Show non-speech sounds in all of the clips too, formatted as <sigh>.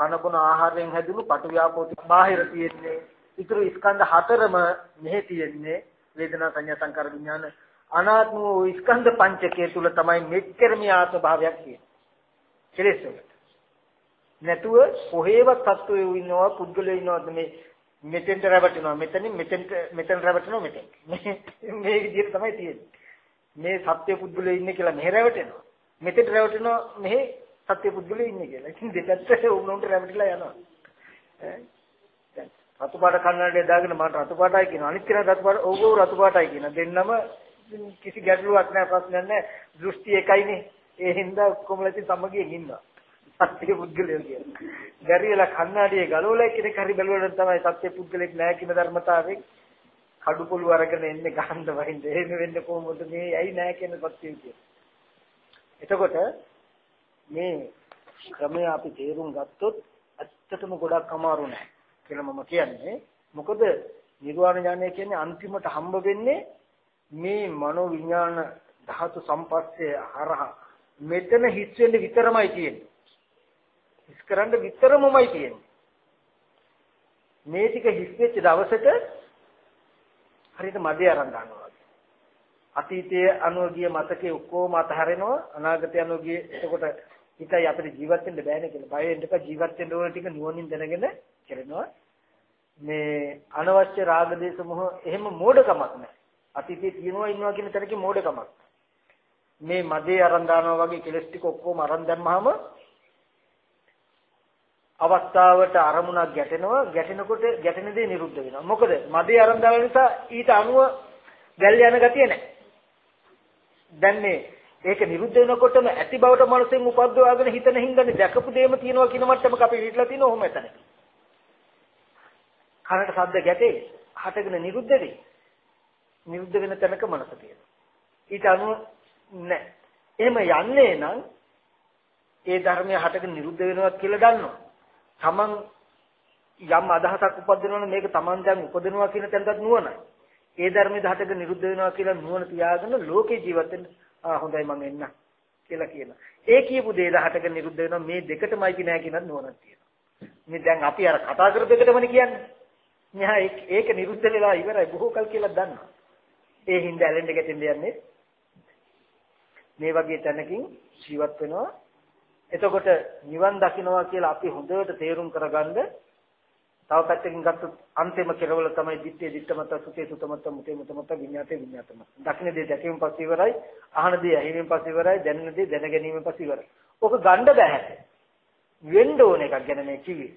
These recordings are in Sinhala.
කන බොන ආහාරයෙන් හැදුණු පටු ව්‍යාපෝති බාහිර තියෙන්නේ. ඊටු ස්කන්ධ හතරම මෙහි තියෙන්නේ. වේදනා සංඥා සංකාර විඥාන. අනාත්ම වූ ස්කන්ධ පංචකය තුල තමයි මෙච්චර මේ ආත්ම භාවයක් තියෙන්නේ. කෙලෙස් වලට. නැතුව කොහේවත් සත්වයෝ ඉන්නවා පුද්ගලයෝ ඉන්නවද? මේ මෙතෙන්ට රැවටෙනවා. මෙතනින් මෙතෙන්ට මෙතෙන් රැවටෙනවා මෙතෙන්. මේ මේ විදිහට තමයි තියෙන්නේ. මේ සත්‍ය පුද්ගලයෝ ඉන්නේ කියලා මෙහෙ රැවටෙනවා. මෙතෙන්ට රැවටෙනවා මෙහෙ සත්‍ය පුද්ගලයෝ ඉන්නේ කියලා. ඉතින් දෙපැත්තට උන්වන්ට රැවටිලා යනවා. ඈ? රතු පාට කන්නඩිය දාගෙන මට රතු පාටයි කියන අනිත් කෙනා රතු පාට ඔව් ඔව් රතු පාටයි කියන දෙන්නම කිසි ගැටලුවක් නැහැ ප්‍රශ්නයක් නැහැ. දෘෂ්ටි එකයිනේ. ඒ හින්දා ඔක්කොම ලැති සමගියෙන් ඉන්නවා. සත්‍ය පුද්ගලයෝ කියන්නේ. බැරි වෙලා කන්නාඩියේ ගලවලා කෙනෙක් හරි බැලුවොත් තමයි සත්‍ය පුද්ගලෙක් නැහැ කියන ධර්මතාවයෙන් කඩු පොළු අරගෙන එන්නේ ගහන්න වහින්ද. එහෙම වෙන්නේ කොහොමද? මේ ඇයි නැහැ කියන සත්‍ය කියන්නේ. එතකොට මේ ක්‍රමය අපි තේරුම් ගත්තොත් ඇත්තටම ගොඩක් අමාරු නෑ කියලා මම කියන්නේ. මොකද නිර්වාණ ඥානය කියන්නේ අන්තිමට හම්බ වෙන්නේ මේ මනෝ විඥාන ධාතු සම්පස්සේ හරහා මෙතන හිස් වෙන්න විතරමයි තියෙන්නේ. හිස් කරන්න විතරමමයි තියෙන්නේ. මේ ටික හිස් වෙච්ච දවසට හරියට මදේ අරන් ගන්නවා. අතීතයේ අනුගිය මතකේ ඔක්කොම අතහරිනවා අනාගතය අනුගිය එතකොට හිතයි අපිට ජීවත් වෙන්න බෑනේ කියලා. බය වෙන්න එපා ජීවත් වෙන්න ඕන ටික නුවණින් දැනගෙන කරනවා. මේ අනවශ්‍ය රාග දේශ මොහ එහෙම මෝඩකමක් නැහැ. අතීතයේ තියෙනවා ඉන්නවා කියන තැනකින් මෝඩකමක්. මේ මදේ අරන් දානවා වගේ කෙලස් ටික ඔක්කොම අරන් දැම්මහම අවස්ථාවට අරමුණක් ගැටෙනවා ගැටෙනකොට ගැටෙන දේ නිරුද්ධ වෙනවා මොකද මදේ අරන් දාන නිසා ඊට අනුව ගැල් යන ගතිය නැහැ දැන් මේ ඒක නිරුද්ධ වෙනකොටම ඇති බවට මනසෙන් උපද්දවාගෙන හිතන හින්දානේ දැකපු දේම තියෙනවා කියන මට්ටමක අපි හිටලා තියෙන ඔහොම එතන. කනට ශබ්ද ගැටේ හටගෙන නිරුද්ධ වෙයි. නිරුද්ධ වෙන තැනක මනස තියෙනවා. ඊට අනුව නැහැ එහෙම යන්නේ නම් ඒ ධර්මය හටගෙන නිරුද්ධ වෙනවා කියලා දන්නවා. තමන් යම් අදහසක් උපදිනවනේ මේක තමන් දැන් උපදිනවා කියන තැනටත් නුවණයි. ඒ ධර්මයේ දහතක නිරුද්ධ වෙනවා කියලා නුවණ තියාගෙන ලෝකේ ජීවත් වෙන්න ආ හොඳයි මම එන්න කියලා කියනවා. ඒ කියපු දේ දහතක නිරුද්ධ වෙනවා මේ දෙකටමයි කිය නෑ කියනත් නුවණක් තියෙනවා. මේ දැන් අපි අර කතා කරපු එකටමනේ කියන්නේ. මෙහා ඒක නිරුද්ධ වෙලා ඉවරයි බොහෝ කල් කියලා දන්නවා. ඒ හින්දා ඇලෙන්න ගැටෙන්න යන්නේ මේ වගේ තැනකින් ජීවත් වෙනවා එතකොට නිවන් දකින්නවා කියලා අපි හොඳට තේරුම් කරගන්න තව පැත්තකින් ගත්තොත් අන්තිම කෙරවල තමයි දිත්තේ දිත්තමත සුතේ සුතමත මුතේ මුතමත විඤ්ඤාතේ විඤ්ඤාතම. දකින්න දේ දැකීමෙන් පස්සේ ඉවරයි, අහන දේ ඇහිමෙන් පස්සේ ඉවරයි, දැනෙන දේ දැන ගැනීමෙන් පස්සේ ඉවරයි. ඔක ගන්න බෑ. වෙන්න ඕන එකක් ගැන මේ කිව්වේ.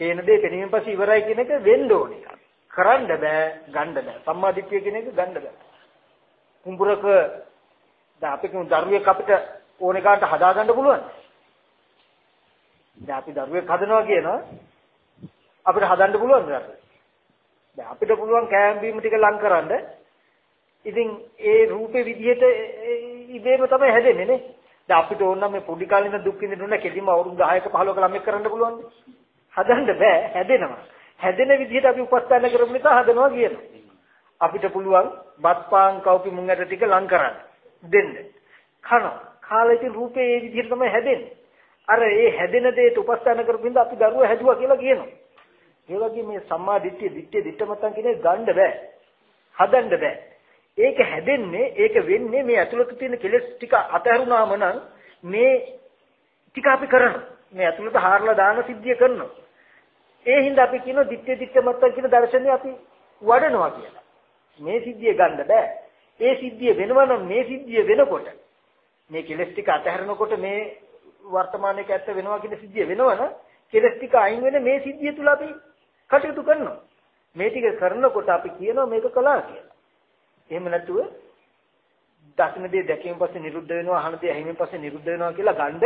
තේන දේ පෙනීමෙන් පස්සේ ඉවරයි කියන එක වෙන්න ඕන එකක්. කරන්න බෑ, ගන්න බෑ. සම්මාදිට්ඨිය කියන එක ගන්න බෑ. කුඹුරක දැන් අපි කියමු දරුවෙක් අපිට ඕන එකාට හදාගන්න පුළුවන්. දැන් අපි දරුවෙක් හදනවා කියනවා අපිට හදන්න පුළුවන් නේද? දැන් අපිට පුළුවන් කෑම බීම ටික ලං කරන්න. ඉතින් ඒ රූපේ විදිහට ඉබේම තමයි හැදෙන්නේ නේ. දැන් අපිට ඕන නම් මේ පොඩි කාලේ ඉඳන් දුක් විඳින්න කෙලින්ම අවුරුදු 10ක 15ක ළමෙක් කරන්න පුළුවන්. හදන්න බෑ හැදෙනවා. හැදෙන විදිහට අපි උපස්ථාන කරමු නිසා හදනවා කියනවා. අපිට පුළුවන් බත් පාන් කව්පි මුං ඇට ටික ලං කරන්න දෙන්න. කනවා. කාලා ඉතින් රූපේ ඒ විදිහට තමයි හැදෙන්නේ. අර ඒ හැදෙන දෙයට උපස්ථාන කරපින්ද අපි දරුවා හැදුවා කියලා කියනවා. ඒ වගේ මේ සම්මා දිට්ඨිය දිට්ඨිය දිට්ඨමතන් කියන්නේ ගන්න බෑ. හදන්න බෑ. ඒක හැදෙන්නේ ඒක වෙන්නේ මේ ඇතුළත තියෙන කෙලෙස් ටික අතහැරුණාම නම් මේ ටික අපි කරනවා. මේ ඇතුළත හාරලා දාන සිද්ධිය කරනවා. ඒ හින්දා අපි කියනවා දිට්ඨිය දිට්ඨමතන් කියන දර්ශනය අපි වඩනවා කියලා. මේ සිද්ධිය ගන්න බෑ. ඒ සිද්ධිය වෙනවා නම් මේ සිද්ධිය වෙනකොට මේ කෙලස් ටික අතහැරනකොට මේ වර්තමානයේ ඇත්ත වෙනවා කියන සිද්ධිය වෙනවනම් කෙලස් ටික අයින් වෙන මේ සිද්ධිය තුල අපි කටයුතු කරනවා. මේ ටික කරනකොට අපි කියනවා මේක කළා කියලා. එහෙම නැතුව දකින්න දේ දැකීමෙන් පස්සේ නිරුද්ධ වෙනවා අහන දේ ඇහිමෙන් පස්සේ නිරුද්ධ වෙනවා කියලා ගන්න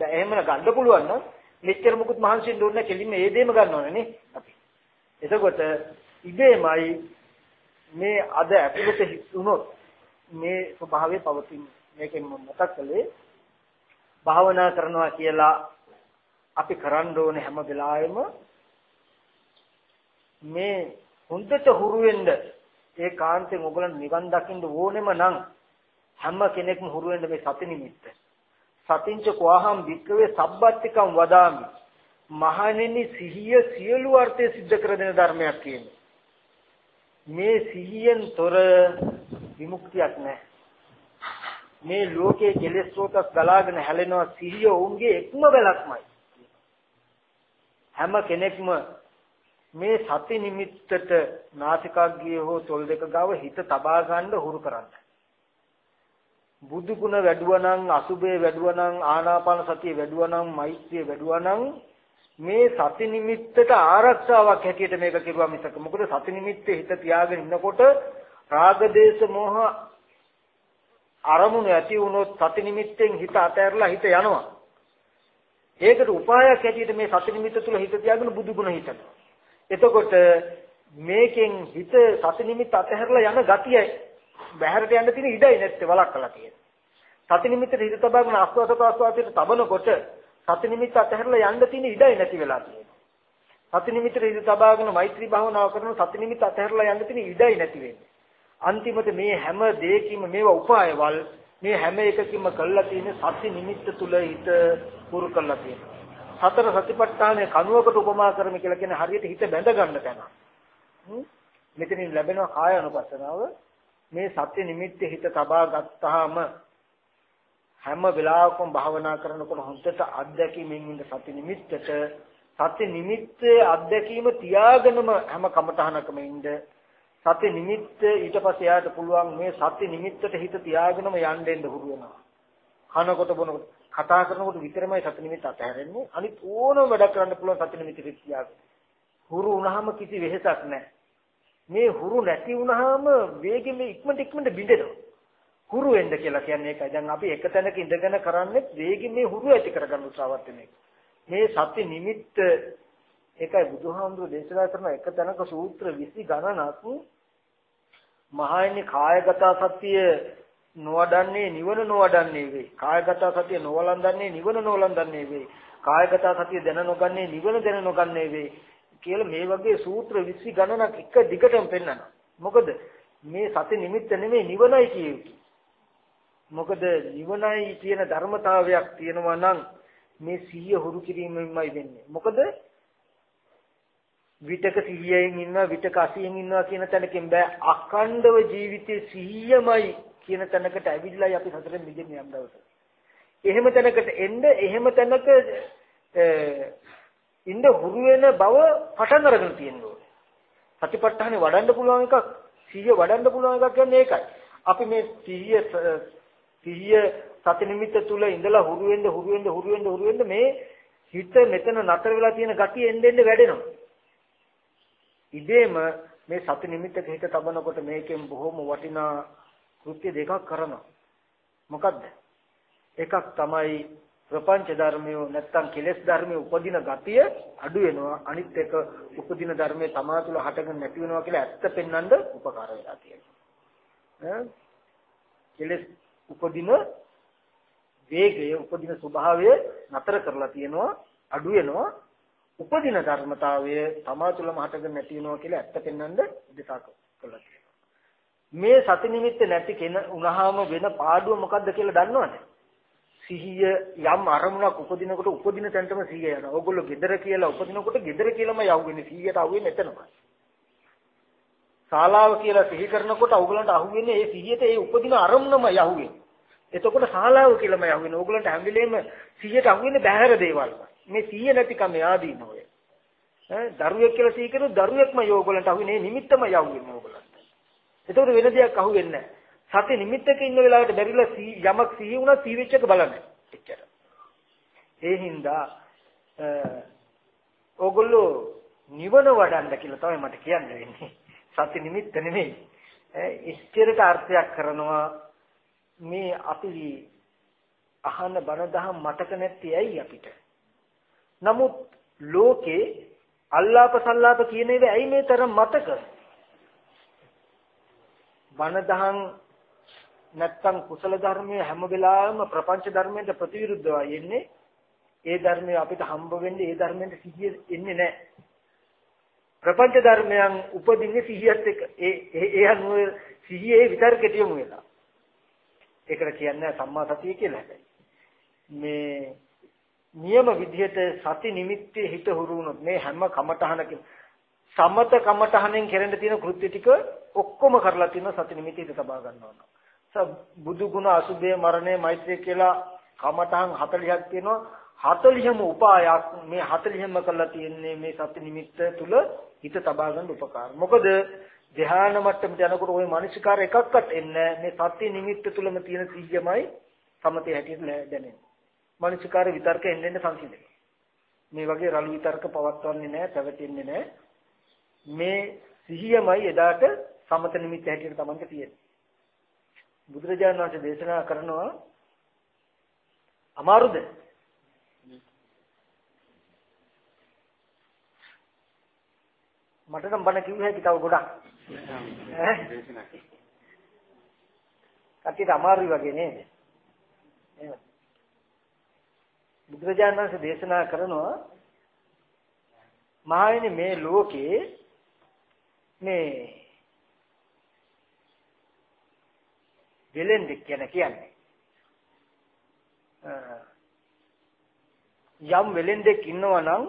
දැන් එහෙම ගන්න පුළුවන් නම් මෙච්චර මුකුත් මහන්සි වෙන්න ඕනේ කෙලින්ම ඒ දේම ගන්නවනේ නේ අපි. එතකොට ඉබේමයි මේ අද ඇතුළත හිතුනොත් මේ ස්වභාවය පවතින්නේ. මේකෙන් මතක් කළේ භාවනා කරනවා කියලා අපි කරන්න ඕනේ හැම වෙලාවෙම මේ හොඳට හුරු වෙන්න ඒ කාන්තෙන් ඔයගලන් නිවන් දකින්න ඕනෙම නම් හැම කෙනෙක්ම හුරු වෙන්න මේ සති නිමිත්ත. සතිංච කෝහම් වික්කවේ සබ්බත්තිකම් වදාමි. මහණෙනි සිහිය සියලු අර්ථය સિદ્ધ කර දෙන ධර්මයක් කියන්නේ. මේ සිහියෙන් තොර විමුක්තියක් නැහැ. මේ ලෝකයේ කෙලෙස් ස්රෝතස් ගලාගෙන හැලෙනවා සිහිය ඔවුන්ගේ එක්ම බැලක්මයි. හැම කෙනෙක්ම මේ සති නිමිත්තට නාසිකාග්ගිය හෝ තොල් දෙක ගාව හිත තබා ගන්න හුරු කරන්න. බුදු ගුණ වැඩුවනම් අසුබේ වැඩුවනම් ආනාපාන සතිය වැඩුවනම් මෛත්‍රිය වැඩුවනම් මේ සති නිමිත්තට ආරක්ෂාවක් හැටියට මේක කිරුවා මිසක. මොකද සති නිමිත්තේ හිත තියාගෙන ඉන්නකොට රාග දේශ මොහ අරමුණු ඇති වුණොත් සති නිමිත්තෙන් හිත අතහැරලා හිත යනවා. ඒකට උපායක් හැටියට මේ සති නිමිත්ත තුල හිත තියාගෙන බුදු ගුණ හිතනවා. එතකොට මේකෙන් හිත සති නිමිත්ත අතහැරලා යන ගතිය බහැරට යන්න තියෙන ඉඩයි නැත්තේ වලක්කලා තියෙන. සති නිමිත්තට හිත තබාගෙන ආස්වාද ප්‍රාස්වාදයට තබනකොට සති නිමිත්ත අතහැරලා යන්න තියෙන ඉඩයි නැති වෙලා තියෙනවා. සති නිමිත්තට හිත තබාගෙන මෛත්‍රී භාවනාව කරන සති නිමිත්ත අතහැරලා යන්න තියෙන ඉඩයි නැති වෙන්නේ. අන්තිමට මේ හැම දෙයකින්ම මේවා උපායවල් මේ හැම එකකින්ම කළා තියෙන සති නිමිත්ත තුල හිත පුරු කළා තියෙනවා. සතර සතිපට්ඨානය කනුවකට උපමා කරමි කියලා කියන්නේ හරියට හිත බැඳ ගන්න තැන. මෙතනින් ලැබෙනවා කාය අනුපස්සනාව මේ සත්‍ය නිමිත්ත හිත තබා ගත්තාම හැම වෙලාවකම භාවනා කරනකොට හොඳට අත්දැකීමෙන් ඉන්න සති නිමිත්තට සති නිමිත්තේ අත්දැකීම තියාගෙනම හැම කමතහනකම ඉන්න සති නිමිත්ත ඊට පස්සේ යාට පුළුවන් මේ සති නිමිත්තට හිත තියාගෙනම යන්න දෙන්න හුරු වෙනවා. කනකොට බොනකොට කතා කරනකොට විතරමයි සති නිමිත්ත අතහැරෙන්නේ. අනිත් ඕනම වැඩ කරන්න පුළුවන් සති නිමිත්ත තියාගෙන. හුරු වුණාම කිසි වෙහෙසක් නැහැ. මේ හුරු නැති වුණාම වේගෙ මේ ඉක්මනට ඉක්මනට බිඳෙනවා. හුරු වෙන්න කියලා කියන්නේ ඒකයි. දැන් අපි එක තැනක ඉඳගෙන කරන්නේ වේගෙ මේ හුරු ඇති කරගන්න උත්සාහවත් වෙන එක. මේ සති නිමිත්ත ඒකයි බුදුහාමුදුරු දේශනා කරන එක තැනක සූත්‍ර 20 ගණනක් මහායනි කායගත සත්‍ය නොවඩන්නේ නිවන නොවඩන්නේ වේ. කායගත සතිය නොවලන්දන්නේ නිවන නොවලන්දන්නේ වේ. කායගත සතිය දැන නොගන්නේ නිවන දැන නොගන්නේ වේ. කියලා මේ වගේ සූත්‍ර 20 ගණනක් එක දිගටම පෙන්නනවා. මොකද මේ සති නිමිත්ත නෙමෙයි නිවනයි කියුවේ. මොකද නිවනයි කියන ධර්මතාවයක් තියෙනවා නම් මේ සිහිය හුරු කිරීමෙන්මයි වෙන්නේ. මොකද විතක සිහියෙන් ඉන්නවා විතක අසියෙන් ඉන්නවා කියන තැනකින් බෑ අඛණ්ඩව ජීවිතේ සිහියමයි කියන තැනකට ඇවිල්ලායි අපි සතරෙන් මිදෙන්නේ යම් දවසක. එහෙම තැනකට එන්න එහෙම තැනක ඉන්න හුරු වෙන බව පටන් අරගෙන තියෙනවා. සතිපට්ඨානේ වඩන්න පුළුවන් එකක් සිහිය වඩන්න පුළුවන් එකක් කියන්නේ ඒකයි. අපි මේ සිහිය සිහිය සති නිමිත්ත තුල ඉඳලා හුරු වෙන්න හුරු වෙන්න හුරු වෙන්න හුරු වෙන්න මේ හිත මෙතන නතර වෙලා තියෙන gati එන්න එන්න වැඩෙනවා. ඉබේම මේ සති නිමිත්තක හිත තබනකොට මේකෙන් බොහොම වටිනා කෘත්‍ය දෙකක් කරනවා. මොකද්ද? එකක් තමයි ප්‍රපංච ධර්මය නැත්තම් කෙලෙස් ධර්මයේ උපදින ගතිය අඩු වෙනවා අනිත් එක උපදින ධර්මයේ තමා තුළ හටගෙන නැති වෙනවා කියලා ඇත්ත පෙන්වන්න උපකාර වෙලා තියෙනවා. කෙලෙස් උපදින වේගය උපදින ස්වභාවය නතර කරලා තියෙනවා අඩු වෙනවා උපදින ධර්මතාවය තමා තුළම හටගෙන නැති වෙනවා කියලා ඇත්ත පෙන්වන්න දෙකක් කළා තියෙනවා. මේ සති නිමිත්ත නැති කෙන උනහාම වෙන පාඩුව මොකද්ද කියලා දන්නවද? සිහිය යම් අරමුණක් උපදිනකොට උපදින තැනටම සිහිය යනවා. ඕගොල්ලෝ gedara කියලා උපදිනකොට gedara කියලාම යවුවෙන්නේ සිහියට අහුවෙන්නේ එතනමයි. ශාලාව කියලා සිහි කරනකොට ඕගොල්ලන්ට අහුවෙන්නේ ඒ සිහියට ඒ උපදින අරමුණම යහුවෙන්නේ. එතකොට ශාලාව කියලාම යහුවෙන්නේ. ඕගොල්ලන්ට හැම වෙලේම සිහියට අහුවෙන්නේ බහැර දේවල්. මේ සිහිය නැතිකම ආදීන ඔය. ඈ දරුවෙක් කියලා සිහි කරන දරුවෙක්ම යෝගොල්ලන්ට අහුවෙන්නේ නිමිත්තම යහුවෙන්නේ ඕගොල්ලන්ට. එතකොට වෙන දෙයක් අහුවෙන්නේ නැහැ. සති නිමිත්තක ඉන්න වෙලාවට බැරිලා යමක් සිහි වුණා සිහි වෙච්ච එක බලන්න. එච්චර. ඒ හින්දා ඕගොල්ලෝ නිවන වඩන්න කියලා තමයි මට කියන්න වෙන්නේ. සති නිමිත්ත නෙමෙයි. ඉස්තරට අර්ථයක් කරනවා මේ අපි අහන බණ දහම් මතක නැති ඇයි අපිට? නමුත් ලෝකේ අල්ලාප සල්ලාප කියන ඒවා ඇයි මේ තරම් මතක? බණ දහම් නැත්තම් කුසල ධර්මයේ හැම වෙලාවෙම ප්‍රපංච ධර්මයට ප්‍රතිවිරුද්ධවයි එන්නේ. ඒ ධර්මය අපිට හම්බ වෙන්නේ ඒ ධර්මයෙන් සිහිය එන්නේ නැහැ. ප්‍රපංච ධර්මයන් උපදින්නේ සිහියත් එක්ක. ඒ ඒ අනුව සිහියේ විතර්කයට යමු වෙලා. ඒකට කියන්නේ සම්මා සතිය කියලා හැබැයි. මේ නියම විදිහට සති නිමිත්තේ හිත හුරු වුණොත් මේ හැම කමටහනකින් සමත කමටහනෙන් කෙරෙන්න තියෙන කෘත්‍ය ටික ඔක්කොම කරලා තියෙන සති නිමිති හිත තබා ගන්නවා නම් බුදු ගුණ අසුභය මරණය මෛත්‍රිය කියලා කමටහන් 40ක් තියෙනවා 40ම උපායක් මේ 40ම කරලා තියෙන්නේ මේ සති නිමිත්ත තුල හිත තබා ගන්න උපකාර. මොකද ධ්‍යාන මට්ටමට යනකොට ওই මානසිකාර එකක්වත් එන්නේ මේ සති නිමිත්ත තුලම තියෙන සිහියමයි සමතේ හැටියට දැනෙන්නේ. මානසිකාර විතර්ක එන්නේ එන්නේ සංසිඳේ. මේ වගේ රළු විතර්ක පවත්වන්නේ නැහැ, පැවතෙන්නේ නැහැ. මේ සිහියමයි එදාට සමත නිමිත්ත හැටියට තමන්ට තියෙන්නේ. බුදුරජාණන් වහන්සේ දේශනා කරනවා අමාරුද? මට නම් බණ කිව්ව හැකි තව ගොඩක්. ඈ? කටියට අමාරුයි වගේ නේද? එහෙම. බුදුරජාණන් වහන්සේ දේශනා කරනවා මහණෙනි මේ ලෝකේ මේ වෙලෙන්දෙක් කියන කියන්නේ. යම් වෙලෙන්දෙක් ඉන්නවා නම්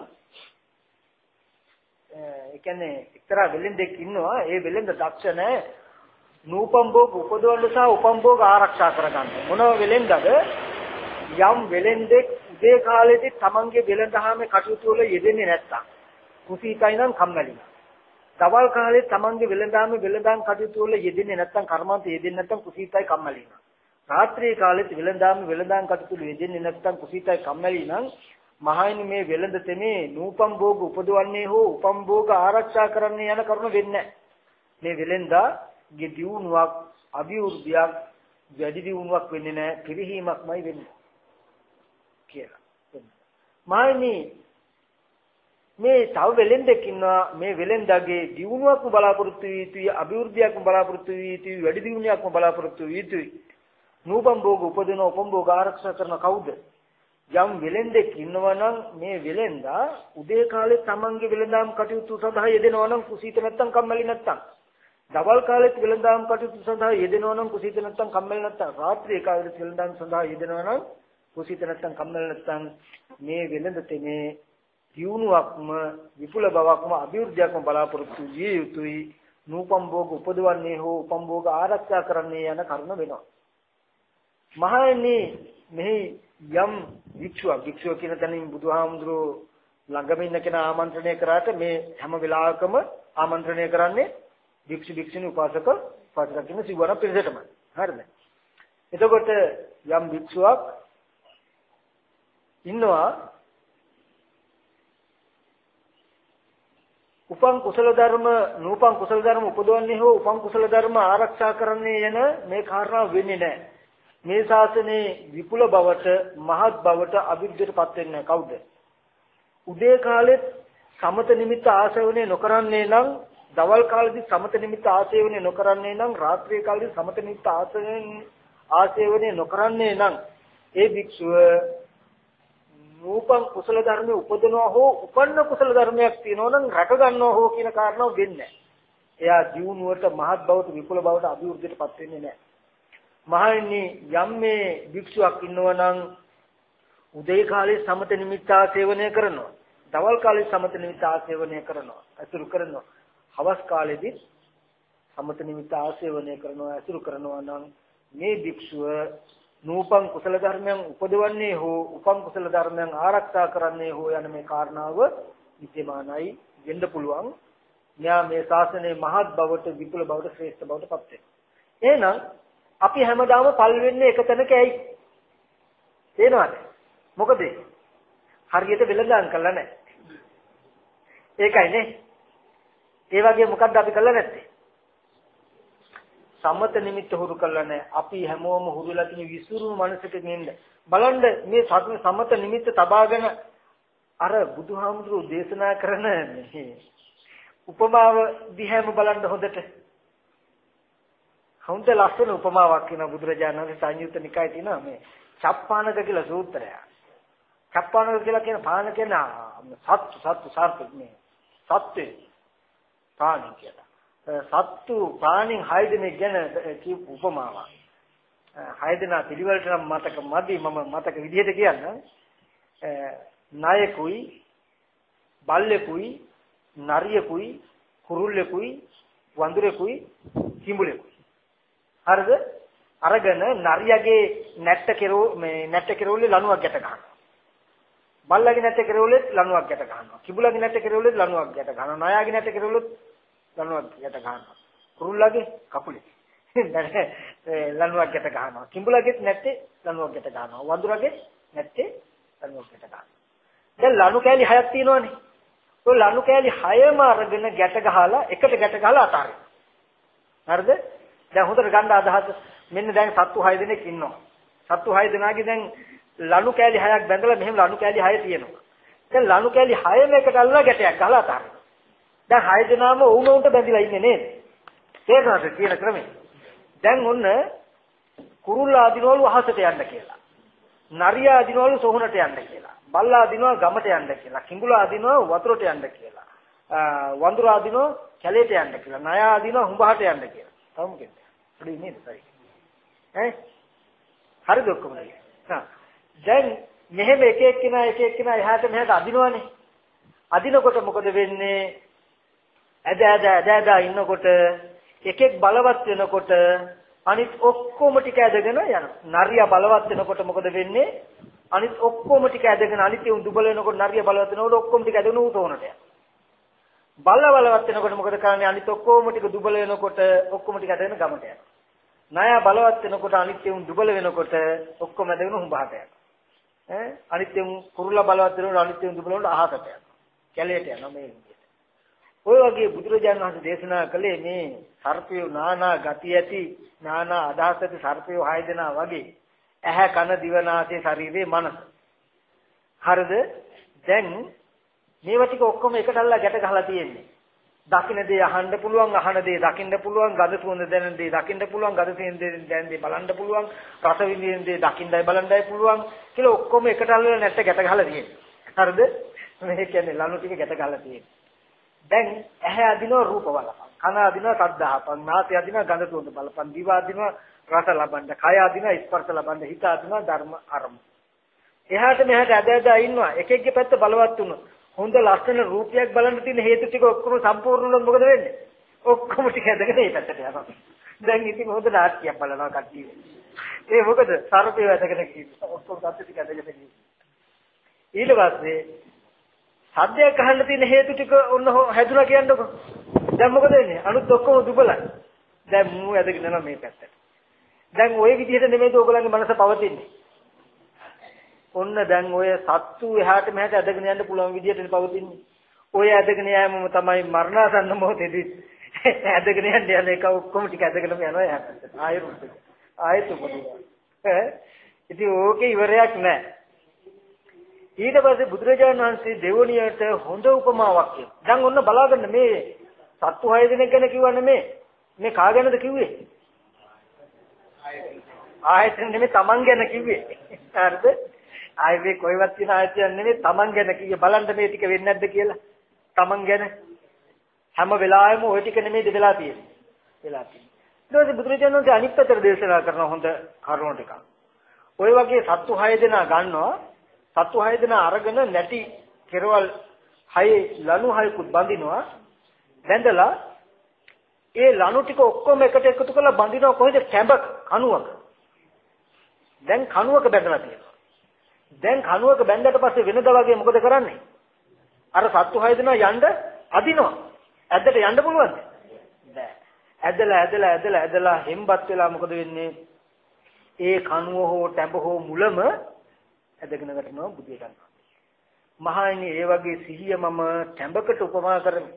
ඒ කියන්නේ එක්තරා වෙලෙන්දෙක් ඉන්නවා ඒ වෙලෙන්ද දක්ෂ නැහැ නූපම් භෝග උපදවන්න සහ උපම් භෝග ආරක්ෂා කරගන්න. මොනව වෙලෙන්දද? යම් වෙලෙන්දෙක් උදේ කාලේදී තමන්ගේ වෙලඳහමේ කටයුතු වල යෙදෙන්නේ නැත්තම්. කුසීතයි නම් කම්මැලි. දවල් කාලේ තමන්ගේ වෙලඳාමේ වෙලඳාම් කටයුතු වල යෙදෙන්නේ නැත්තම් කර්මාන්ත යෙදෙන්නේ නැත්තම් කුසීතයි කම්මැලි රාත්‍රී කාලෙත් වෙලඳාමේ වෙලඳාම් කටයුතු යෙදෙන්නේ නැත්තම් කුසීතයි කම්මැලි නම් මහයිනි මේ වෙළඳ තෙමේ නූපම් භෝග උපදවන්නේ හෝ උපම් භෝග ආරක්ෂා කරන්නේ යන කරුණ වෙන්නේ මේ වෙලෙන්දාගේ දියුණුවක් අභිවෘද්ධියක් වැඩි දියුණුවක් වෙන්නේ නැහැ. පිරිහීමක්මයි වෙන්නේ කියලා. මහයිනි මේ තව වෙලෙන්දෙක් ඉන්නවා. මේ වෙලෙන්දාගේ දියුණුවක්ම බලාපොරොත්තු විය යුතුයි අභිවෘද්ධියක්ම බලාපොරොත්තු විය යුතුයි වැඩි දියුණුවක්ම බලාපොරොත්තු විය යුතුයි. නූපම් භෝග උපදින උපම් භෝග ආරක්ෂා කරන කවුද? යම් වෙලෙන්දෙක් ඉන්නවා නම් මේ වෙලෙන්දා උදේ කාලේ තමන්ගේ වෙලඳාම් කටයුතු සඳහා යෙදෙනවා නම් කුසීත නැත්තම් කම්මැලි නැත්තම්. දවල් කාලෙත් වෙලඳාම් කටයුතු සඳහා යෙදෙනවා නම් කුසීත නැත්තම් කම්මැලි නැත්තම්. රාත්‍රී කාලෙත් වෙලඳාම් සඳහා යෙදෙනවා නම් කුසීත නැත්තම් කම්මැලි නැත්තම් මේ වෙලඳ තෙමේ දියුණුවක්ම විපුල බවක්ම අභිවෘද්ධියක්ම බලාපොරොත්තු විය යුතුයි. නූපම් භෝග උපදවන්නේ හෝ උපම් භෝග ආරක්ෂා කරන්නේ යන කරුණ වෙනවා. මහණෙනි මෙහි යම් වික්ෂුවක් වික්ෂුව කියන තැනින් බුදුහාමුදුරුවෝ ළඟම ඉන්න කෙනා ආමන්ත්‍රණය කරාට මේ හැම වෙලාවකම ආමන්ත්‍රණය කරන්නේ වික්ෂු වික්ෂුණී උපාසක උපාසක කියන සිවණ පිරිසටම හරිද? එතකොට යම් වික්ෂුවක් ඉන්නවා උපං කුසල ධර්ම නූපං කුසල ධර්ම උපදවන්නේ හෝ උපං කුසල ධර්ම ආරක්ෂා කරන්නේ යන මේ කාරණා වෙන්නේ නැහැ මේ ශාසනයේ විපුල බවට මහත් බවට අභිවෘද්ධියටපත් වෙන්නේ කවුද? උදේ කාලෙත් සමත නිමිත්ත ආශේවනේ නොකරන්නේ නම් දවල් කාලෙදි සමත නිමිත්ත ආශේවනේ නොකරන්නේ නම් රාත්‍රී කාලෙදි සමත නිමිත්ත ආශේවනේ නොකරන්නේ නම් ඒ භික්ෂුව නූපන් කුසල ධර්මයේ උපදනවා හෝ උපන්න කුසල ධර්මයක් තියෙනවා නම් රැක ගන්නවා හෝ කියන කාරණාව වෙන්නේ නැහැ. එයා ජීවුණුවට මහත් බවට විපුල බවට අභිවෘද්ධියටපත් වෙන්නේ නැහැ. මහණෙනි යම් මේ භික්ෂුවක් ඉන්නවා නම් උදේ කාලේ සමත නිමිත්ත ආසේවනය කරනවා. දවල් කාලේ සමත නිමිත්ත ආසේවනය කරනවා. අසුරු කරනවා. හවස් කාලේදී සමත නිමිත්ත ආසේවනය කරනවා. අසුරු කරනවා නම් මේ භික්ෂුව නූපං කුසල ධර්මයන් උපදවන්නේ හෝ උපං කුසල ධර්මයන් ආරක්ෂා කරන්නේ හෝ යන මේ කාරණාව විද්‍යමානයි වෙන්න පුළුවන්. මෙයා මේ ශාසනයේ මහත් බවට විපුල බවට ශ්‍රේෂ්ඨ බවට පත් වෙනවා. එහෙනම් අපි හැමදාම පල් වෙන්නේ එක තැනක ඇයි? තේනවද? මොකද? හරියට වෙලඳාම් කළා නැහැ. ඒකයි නේ. ඒ වගේ මොකද්ද අපි කළා නැත්තේ? සමත නිමිත්ත හුරු කළා නැහැ. අපි හැමෝම හුරුලා තියෙන විසුරුණු මනසකින් ඉන්න. බලන්න මේ සමත නිමිත්ත තබාගෙන අර බුදුහාමුදුරුවෝ දේශනා කරන මේ උපමාව දිහාම බලන්න හොඳට හොඳ ලස්සන උපමාවක් කියන බුදුරජාණන් වහන්සේ සංයුත්ත නිකායේ තියෙනවා මේ චප්පානක කියලා සූත්‍රය. චප්පානක කියලා කියන පාන කියන සත්තු සත්තු සර්ප මේ සත්ත්වේ ප්‍රාණි කියලා. සත්තු ප්‍රාණින් හය දෙනෙක් ගැන කියපු උපමාවක්. හය දෙනා පිළිවෙලට නම් මතක මදි මම මතක විදිහට කියන්න. නායකුයි බල්ලෙකුයි නරියෙකුයි කුරුල්ලෙකුයි වඳුරෙකුයි කිඹුලෙකුයි. හරිද? අරගෙන නරියගේ නැට්ට කෙරෝ මේ නැට්ට කෙරෝලේ ලණුවක් ගැට ගන්නවා. බල්ලගේ නැට්ට කෙරෝලේ ලණුවක් ගැට ගන්නවා. කිඹුලගේ නැට්ට කෙරෝලේ ලණුවක් ගැට ගන්නවා. නයාගේ නැට්ට කෙරෝලේ ලණුවක් ගැට ගන්නවා කුරුල්ලගේ කකුලේ <laughs> ලණුවක් ගැට ගන්නවා කිඹුලගේ නැත්තේ ලණුවක් ගැට ගන්නවා වඳුරගේ නැත්තේ ලණුවක් ගැට ගන්නවා දැන් ලණු කෑලි හයක් තියෙනවනේ ඔය ලණු කෑලි හයම අරගෙන ගැට ගහලා එකට ගැට ගහලා අතාරින්න. හරිද? දැන් හොඳට ගන්න අදහස මෙන්න දැන් සත්තු 6 දෙනෙක් ඉන්නවා. සත්තු 6 දෙනාගේ දැන් ලණු කෑලි හයක් බැඳලා මෙහෙම ලණු කෑලි 6 තියෙනවා. දැන් ලණු කෑලි 6ම එකට අල්ලලා ගැටයක් ගහලා අතාරින්න. දැන් 6 දෙනාම වුණ උන්ට බැඳිලා ඉන්නේ නේද? තේරෙනවද කියන ක්‍රමය? දැන් ඔන්න කුරුල්ලා අදිනවලු අහසට යන්න කියලා. නරියා අදිනවලු සොහනට යන්න කියලා. බල්ලා අදිනවා ගමට යන්න කියලා. කිඹුලා අදිනවා වතුරට යන්න කියලා. වඳුරා අදිනවා කැලේට යන්න කියලා. නයා අදිනවා හුඹහට යන්න කියලා. තව මොකෙන්ද? පොඩි නේද සරි. ඈ හරිද ඔක්කොම හා දැන් මෙහෙම එක එක්කිනා එක එක්කිනා එහාට මෙහාට අදිනවනේ. අදිනකොට මොකද වෙන්නේ? ඇද ඇද ඇද ඇද ඉන්නකොට එකෙක් බලවත් වෙනකොට අනිත් ඔක්කොම ටික ඇදගෙන යනවා. නරියා බලවත් වෙනකොට මොකද වෙන්නේ? අනිත් ඔක්කොම ටික ඇදගෙන අනිත් උන් දුබල වෙනකොට නරිය බලවත් වෙනකොට ඔක්කොම ටික ඇදගෙන ඌට ඕනට යනවා. බල්ල බලවත් වෙනකොට මොකද කරන්නේ අනිත් ඔක්කොම ටික දුබල වෙනකොට ඔක්කොම ටික ඇදගෙන ගමට යනවා. ණය බලවත් වෙනකොට අනිත් උන් දුබල වෙනකොට ඔක්කොම ඇදගෙන උඹහට යනවා. ඈ අනිත් උන් කුරුල්ලා බලවත් වෙනකොට අනිත් උන් දුබල වෙනකොට අහකට යනවා. කැලේට යනවා මේ විදිහට. ඔය වගේ බුදුරජාණන් වහන්සේ දේශනා කළේ මේ සර්පයෝ නානා ගති ඇති නානා අදහස් ඇති සර්පයෝ හය දෙනා වගේ ඇහැ කන දිව නාසය ශරීරේ මනස. හරිද? දැන් මේවා ටික ඔක්කොම එකට අල්ලලා ගැට ගහලා තියෙන්නේ. දකින්න දේ අහන්න පුළුවන්, අහන දේ දකින්න පුළුවන්, ගඳ සුවඳ දැනෙන දේ දකින්න පුළුවන්, ගඳ සෙන් දේ දැනෙන දේ බලන්න පුළුවන්, රස විඳින දේ දකින්නයි බලන්නයි පුළුවන් කියලා ඔක්කොම එකට අල්ලලා නැට්ට ගැට ගහලා තියෙන්නේ. හරිද? මේ කියන්නේ ලනු ටික ගැට ගහලා තියෙන්නේ. දැන් ඇහැ අදිනවා රූප බලපන්. කන අදිනවා ශබ්ද අහපන්. නාසය අදිනවා ගඳ සුවඳ බලපන්. දිව අදිනවා රස ලබන්න, කය අදිනවා ස්පර්ශ ලබන්න, හිත අදිනවා ධර්ම අරමුණ. එහාට මෙහාට ඇද ඇද ඉන්නවා. එක එකගේ පැත්ත බලවත් වුණා. හොඳ ලස්සන රූපයක් බලන්න තියෙන හේතු ටික ඔක්කොම සම්පූර්ණ වුණොත් මොකද වෙන්නේ? ඔක්කොම ටික ඇදගෙන ඒ පැත්තට යනවා. දැන් ඉතින් හොඳ නාට්‍යයක් බලනවා කට්ටිය. ඒ මොකද සර්පය ඇදගෙන කිව්වා. ඔක්කොම සත්‍ය ටික ඇදගෙන කිව්වා. ඊට පස්සේ සද්දයක් අහන්න තියෙන හේතු ටික ඔන්න හැදුනා කියන්නකො. දැන් මොකද වෙන්නේ? අනුත් ඔක්කොම දුබලයි. දැන් මූ ඇදගෙන යනවා මේ පැත්තට. දැන් ওই විදිහට නෙමෙයිද ඔයගොල්ලන්ගේ මනස පවතින්නේ. ඔන්න දැන් ඔය සත්තු එහාට මෙහාට ඇදගෙන යන්න පුළුවන් විදිහටනේ පවතින්නේ. ඔය ඇදගෙන යෑමම තමයි මරණාසන්න මොහොතේදී <laughs> ඇදගෙන යන්න යන එක ඔක්කොම ටික ඇදගෙනම යනවා එහාට. ආයෙත් ආයෙත් උපදිනවා. ඈ ඉතින් ඕකේ ඉවරයක් නැහැ. ඊට පස්සේ බුදුරජාණන් වහන්සේ දෙවණියට හොඳ උපමාවක් කියනවා. දැන් ඔන්න බලාගන්න මේ සත්තු හය දෙනෙක් ගැන කිව්වා නෙමේ. මේ කා ගැනද කිව්වේ? ආයතන නෙමෙයි Taman ගැන කිව්වේ. හරිද? ආයේ මේ කොයිවත් තියෙන ආයතන නෙමෙයි Taman ගැන කිව්වේ. බලන්න මේ ටික වෙන්නේ නැද්ද කියලා. Taman ගැන හැම වෙලාවෙම ওই ටික නෙමෙයිද වෙලා තියෙන්නේ. වෙලා තියෙන්නේ. ඊට පස්සේ බුදුරජාණන් වහන්සේ අනිත් පැත්තට දේශනා කරන හොඳ කරුණු ටිකක්. ওই වගේ සත්තු 6 දෙනා ගන්නවා. සත්තු 6 දෙනා අරගෙන නැටි කෙරවල් 6 ලනු 6කුත් බඳිනවා. බැඳලා ඒ ලනු ටික ඔක්කොම එකට එකතු කරලා බඳිනවා කොහෙද කැඹ කණුවක. දැන් කණුවක බැඳලා තියෙනවා. දැන් කණුවක බැඳලා පස්සේ වෙනද වගේ මොකද කරන්නේ? අර සත්තු හය දෙනා යන්න අදිනවා. ඇද්දට යන්න පුළුවන්ද? බෑ. ඇදලා ඇදලා ඇදලා ඇදලා හෙම්බත් වෙලා මොකද වෙන්නේ? ඒ කණුව හෝ ටැඹ හෝ මුලම ඇදගෙන වැටෙනවා බුදිය ගන්නවා. මහණෙනි ඒ වගේ සිහිය මම ටැඹකට උපමා කරමි.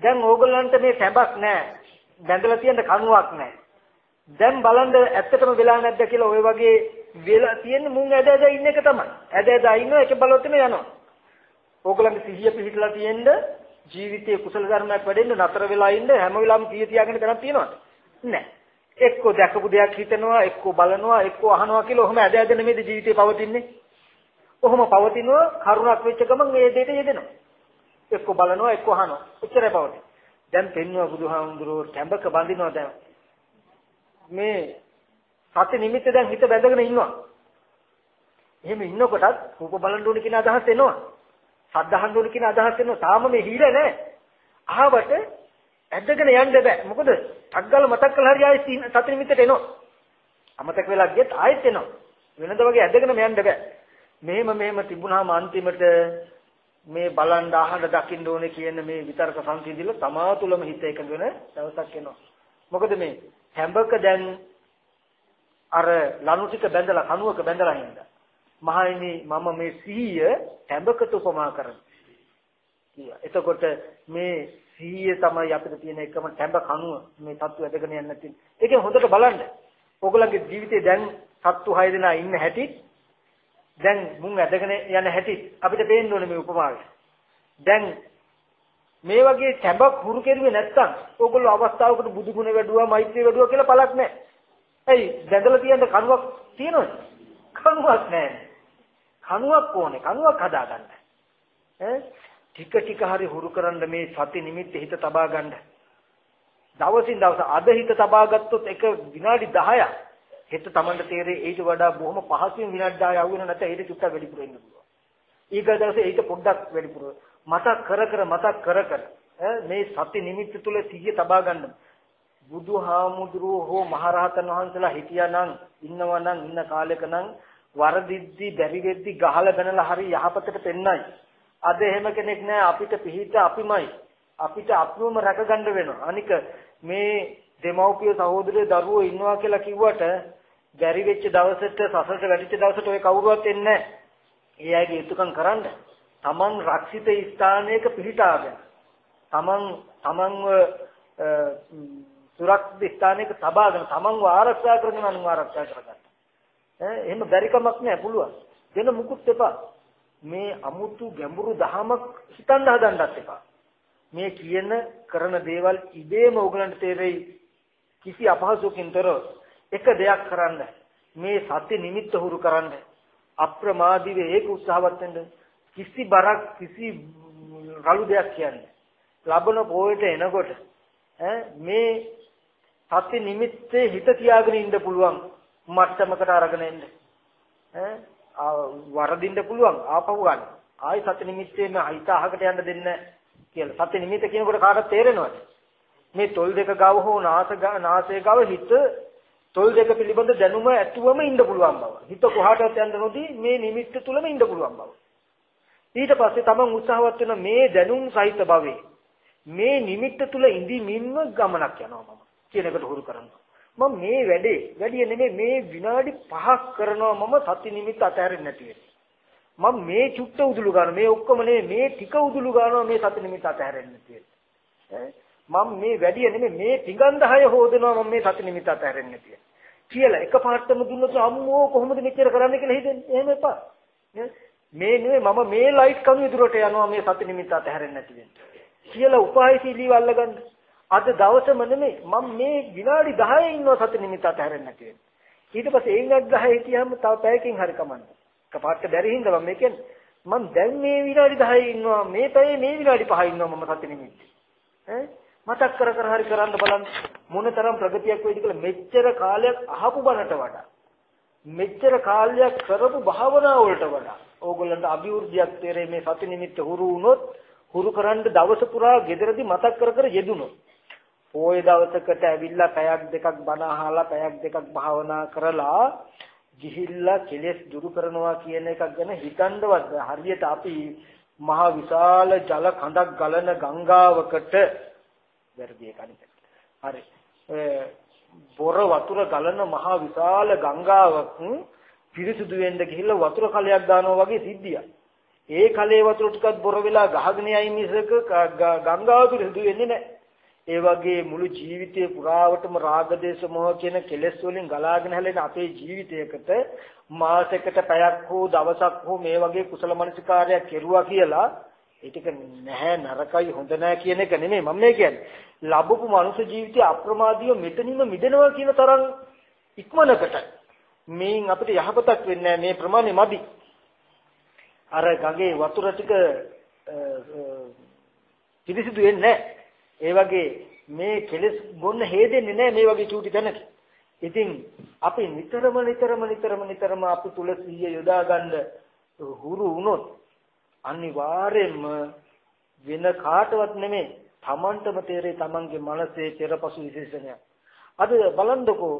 දැන් ඕගොල්ලන්ට මේ ටැඹක් නැහැ. බැඳලා තියෙන කණුවක් නැහැ. දැන් බලන්න ඇත්තටම වෙලා නැද්ද කියලා ওই වගේ වෙලා තියෙන මුන් ඇද ඇද ඉන්න එක තමයි. ඇද ඇද ඉන්න එක බලොත්ම යනවා. ඕගොල්ලන්ගේ සිහිය පිහිටලා තියෙන්න ජීවිතයේ කුසල ධර්මයක් වැඩෙන්න නතර වෙලා ඉන්න හැම වෙලාවෙම සිහිය තියාගෙන දැනක් තියෙනවද? නැහැ. එක්කෝ දැකපු දෙයක් හිතනවා, එක්කෝ බලනවා, එක්කෝ අහනවා කියලා ඔහොම ඇද ඇද නෙමෙයිද ජීවිතේ පවතින්නේ? ඔහොම පවතිනවා කරුණක් වෙච්ච ගමන් ඒ දෙයට යෙදෙනවා. එක්කෝ බලනවා, එක්කෝ අහනවා. එච්චරයි පවතින්නේ. දැන් පෙන්වුවා බුදුහාමුදුරුවෝ කැඹක බඳිනවා දැන් මේ සති නිමිත්ත දැන් හිත බැඳගෙන ඉන්නවා. එහෙම ඉන්නකොටත් රූප බලන්න ඕන කියන අදහස් එනවා. සද්ද අහන්න ඕන කියන අදහස් එනවා. තාම මේ හිර නැහැ. ආවට ඇදගෙන යන්න බෑ. මොකද අග්ගල මතක් කළා හරි ආයෙ සති නිමිත්තට එනවා. අමතක වෙලා ගියත් ආයෙත් එනවා. වෙනද වගේ ඇදගෙනම යන්න බෑ. මෙහෙම මෙහෙම තිබුණාම අන්තිමට මේ බලන් අහන්න දකින්න ඕනේ කියන මේ විතර්ක සංසිඳිල තමා තුළම හිත එකඟ වෙන දවසක් එනවා. මොකද මේ හැඹක දැන් අර ලනු ටික බැඳලා කණුවක බැඳලා ඉඳලා මහයිනි මම මේ සිහිය හැඹකට උපමා කරනවා. කියා. එතකොට මේ සිහිය තමයි අපිට තියෙන එකම හැඹ කණුව මේ සත්තු ඇදගෙන යන්න තියෙන. ඒකෙන් හොඳට බලන්න. ඔයගලගේ ජීවිතේ දැන් සත්තු 6 දෙනා ඉන්න හැටි දැන් මුන් ඇදගෙන යන හැටි අපිට පේන්න ඕනේ මේ උපමාවෙන්. දැන් මේ වගේ කැඹක් හුරු කෙරුවේ නැත්තම් ඕගොල්ලෝ අවස්ථාවකට බුදු ගුණ වැඩුවා මෛත්‍රිය වැඩුවා කියලා පළක් නැහැ. ඇයි දැඳලා තියෙන කණුවක් තියෙනවද? කණුවක් නැහැ. කණුවක් ඕනේ. කණුවක් හදාගන්න. ඈ ටික ටික හරි හුරු කරන්න මේ සති නිමිත්ත හිත තබා ගන්න. දවසින් දවස අද හිත තබා ගත්තොත් එක විනාඩි 10ක් හෙට Tamanට තේරෙයි ඊට වඩා බොහොම පහසුවෙන් විනාඩි 10 යවු වෙන නැත්නම් ඊට චුට්ටක් වැඩිපුර වෙන්න පුළුවන්. ඊගා දවසේ ඊට පොඩ්ඩක් වැඩිපුර මතක් කර කර මතක් කර කර මේ සති නිමිත්ත තුල සිහිය තබා ගන්න. බුදුහාමුදුරුවෝ හෝ මහරහතන් වහන්සේලා හිටියානම් ඉන්නවනම් ඉන්න කාලෙක නම් වරදිද්දි බැරි වෙද්දි ගහලා බැනලා හරි යහපතට පෙන්නයි. අද එහෙම කෙනෙක් නෑ අපිට පිහිට අපිමයි. අපිට අපිවම රැකගන්න වෙනවා. අනික මේ දෙමව්පිය සහෝදරයෝ දරුවෝ ඉන්නවා කියලා කිව්වට බැරි වෙච්ච දවසට සසරට වැටිච්ච දවසට ඔය කවුරුවත් එන්නේ නැහැ. ඒ අයගේ යුතුයකම් කරන්න. Taman රක්ෂිත ස්ථානයක පිහිටාගෙන. Taman Tamanව සුරක්ෂිත ස්ථානයක තබාගෙන Tamanව ආරක්ෂා කරගෙන අනුව ආරක්ෂා කරගන්න. ඈ එහෙම බැරි කමක් නැහැ පුළුවන්. වෙන මුකුත් එපා. මේ අමුතු ගැඹුරු දහමක් හිතන්න හදන්නත් එපා. මේ කියන කරන දේවල් ඉබේම උගලන්ට තේරෙයි කිසි අපහසුකින් තොරව. එක දෙයක් කරන්න. මේ සත්‍ය නිමිත්ත හුරු කරන්න. අප්‍රමාදීව ඒක උත්සාහවත් වෙන්න. කිසි බරක් කිසි රළු දෙයක් කියන්නේ. ලබන පොයට එනකොට මේ සත්‍ය නිමිත්තේ හිත තියාගෙන ඉන්න පුළුවන් මට්ටමකට අරගෙන එන්න. ඈ වරදින්න පුළුවන් ආපහු ගන්න ආයි සත්‍ය නිමිත්තේම හිත අහකට යන්න දෙන්න කියලා සත්‍ය නිමිත්ත කියනකොට කාටද තේරෙනවද මේ තොල් දෙක ගාව හෝ නාස නාසය ගාව හිත තොල් දෙක පිළිබඳ දැනුම ඇතුවම ඉන්න පුළුවන් බව. හිත කොහාටවත් යන්න නොදී මේ නිමිත්ත තුලම ඉන්න පුළුවන් බව. ඊට පස්සේ තමන් උත්සාහවත් වෙන මේ දැනුම් සහිත භවයේ මේ නිමිත්ත තුල ඉඳිමින්ම ගමනක් යනවා මම කියන එකට හුරු කරනවා. මම මේ වැඩේ වැඩි නෙමෙයි මේ විනාඩි 5ක් කරනවා මම සති නිමිත්ත අතහැරෙන්නේ නැති වෙන්නේ. මම මේ චුට්ට උදුළු ගන්නවා මේ ඔක්කොම නේ මේ ටික උදුළු ගන්නවා මේ සති නිමිත්ත අතහැරෙන්නේ නැති වෙන්නේ. මම මේ වැඩි නෙමෙයි මේ පිඟන් 10 හොදනවා මම මේ සති නිමිත්ත අතහැරෙන්නේ නැති කියලා එකපාරටම දුන්නොත් අම්මෝ කොහොමද මෙච්චර කරන්න කියලා හිතෙන්නේ? එහෙම එපා. මේ නෙමෙයි මම මේ ලයිට් කණු ඉදිරියට යනවා මේ සති නිමිත්ත අතහැරෙන්නේ නැති වෙන්නේ. කියලා උපායශීලීව අල්ලගන්න. අද දවසම නෙමෙයි. මම මේ විනාඩි 10 ඉන්නවා සති නිමිත්ත අතහැරෙන්නේ නැති වෙන්නේ ඊට පස්සේ එංගක් 10 හිටියාම තව පැයකින් හරි කමන්නේ. එකපාරට බැරි හින්දා මම කියන්නේ මම දැන් මේ විනාඩි 10 ඉන්නවා මේ පැයේ මේ විනාඩි 5 ඉන්නවා මම සති නිමිත්ත. ඈ? මතක් කර කර හරි කරන්න බලන්න මොනතරම් ප්‍රගතියක් වෙයිද කියලා මෙච්චර කාලයක් අහපු බණට වඩා මෙච්චර කාලයක් කරපු භාවනාව වලට වඩා ඕගොල්ලන්ට අභිවෘද්ධියක් තේරෙයි මේ සති නිමිත්ත හුරු වුණොත් හුරු කරන්න දවස පුරා gederදී මතක් කර කර යෙදුනොත්. පොයේ දවසකට ඇවිල්ලා පැයක් දෙකක් බණ අහලා පැයක් දෙකක් භාවනා කරලා ගිහිල්ලා කෙලෙස් දුරු කරනවා කියන එකක් ගැන හිතන්නවත් හරියට අපි මහ විශාල ජල කඳක් ගලන ගංගාවකට වැරදි එක අනිත් හරි බොර වතුර ගලන මහා විශාල ගංගාවක් පිරිසුදු වෙන්න ගිහිල්ලා වතුර කලයක් දානවා වගේ සිද්ධියක්. ඒ කලේ වතුර ටිකක් බොර වෙලා ගහගෙන යයි මිසක ගංගාව පිරිසුදු වෙන්නේ නැහැ. ඒ වගේ මුළු ජීවිතේ පුරාවටම රාග දේශ මොහ කියන කෙලෙස් වලින් ගලාගෙන හැලෙන අපේ ජීවිතයකට මාසයකට පැයක් හෝ දවසක් හෝ මේ වගේ කුසල මනසිකාරයක් කෙරුවා කියලා ඒ ටික නැහැ නරකයි හොඳ නැහැ කියන එක නෙමෙයි මම මේ කියන්නේ. ලැබපු මනුෂ්‍ය ජීවිතය අප්‍රමාදීව මෙතනින්ම මිදෙනවා කියන තරම් ඉක්මනකට මේන් අපිට යහපතක් වෙන්නේ මේ ප්‍රමාණය මදි. අර ගඟේ වතුර ටික පිරිසිදු වෙන්නේ ඒ වගේ මේ කෙලස් බොන්න හේදෙන්නේ නැහැ මේ වගේ චූටි තැනක. ඉතින් අපි නිතරම නිතරම නිතරම නිතරම අපි තුල සිහිය යොදා ගන්න හුරු වුණොත් අනිවාර්යයෙන්ම වෙන කාටවත් නෙමෙයි Tamanටම තේරේ Tamanගේ මනසේ පෙරපසු විශේෂණය. අද බලන්නකෝ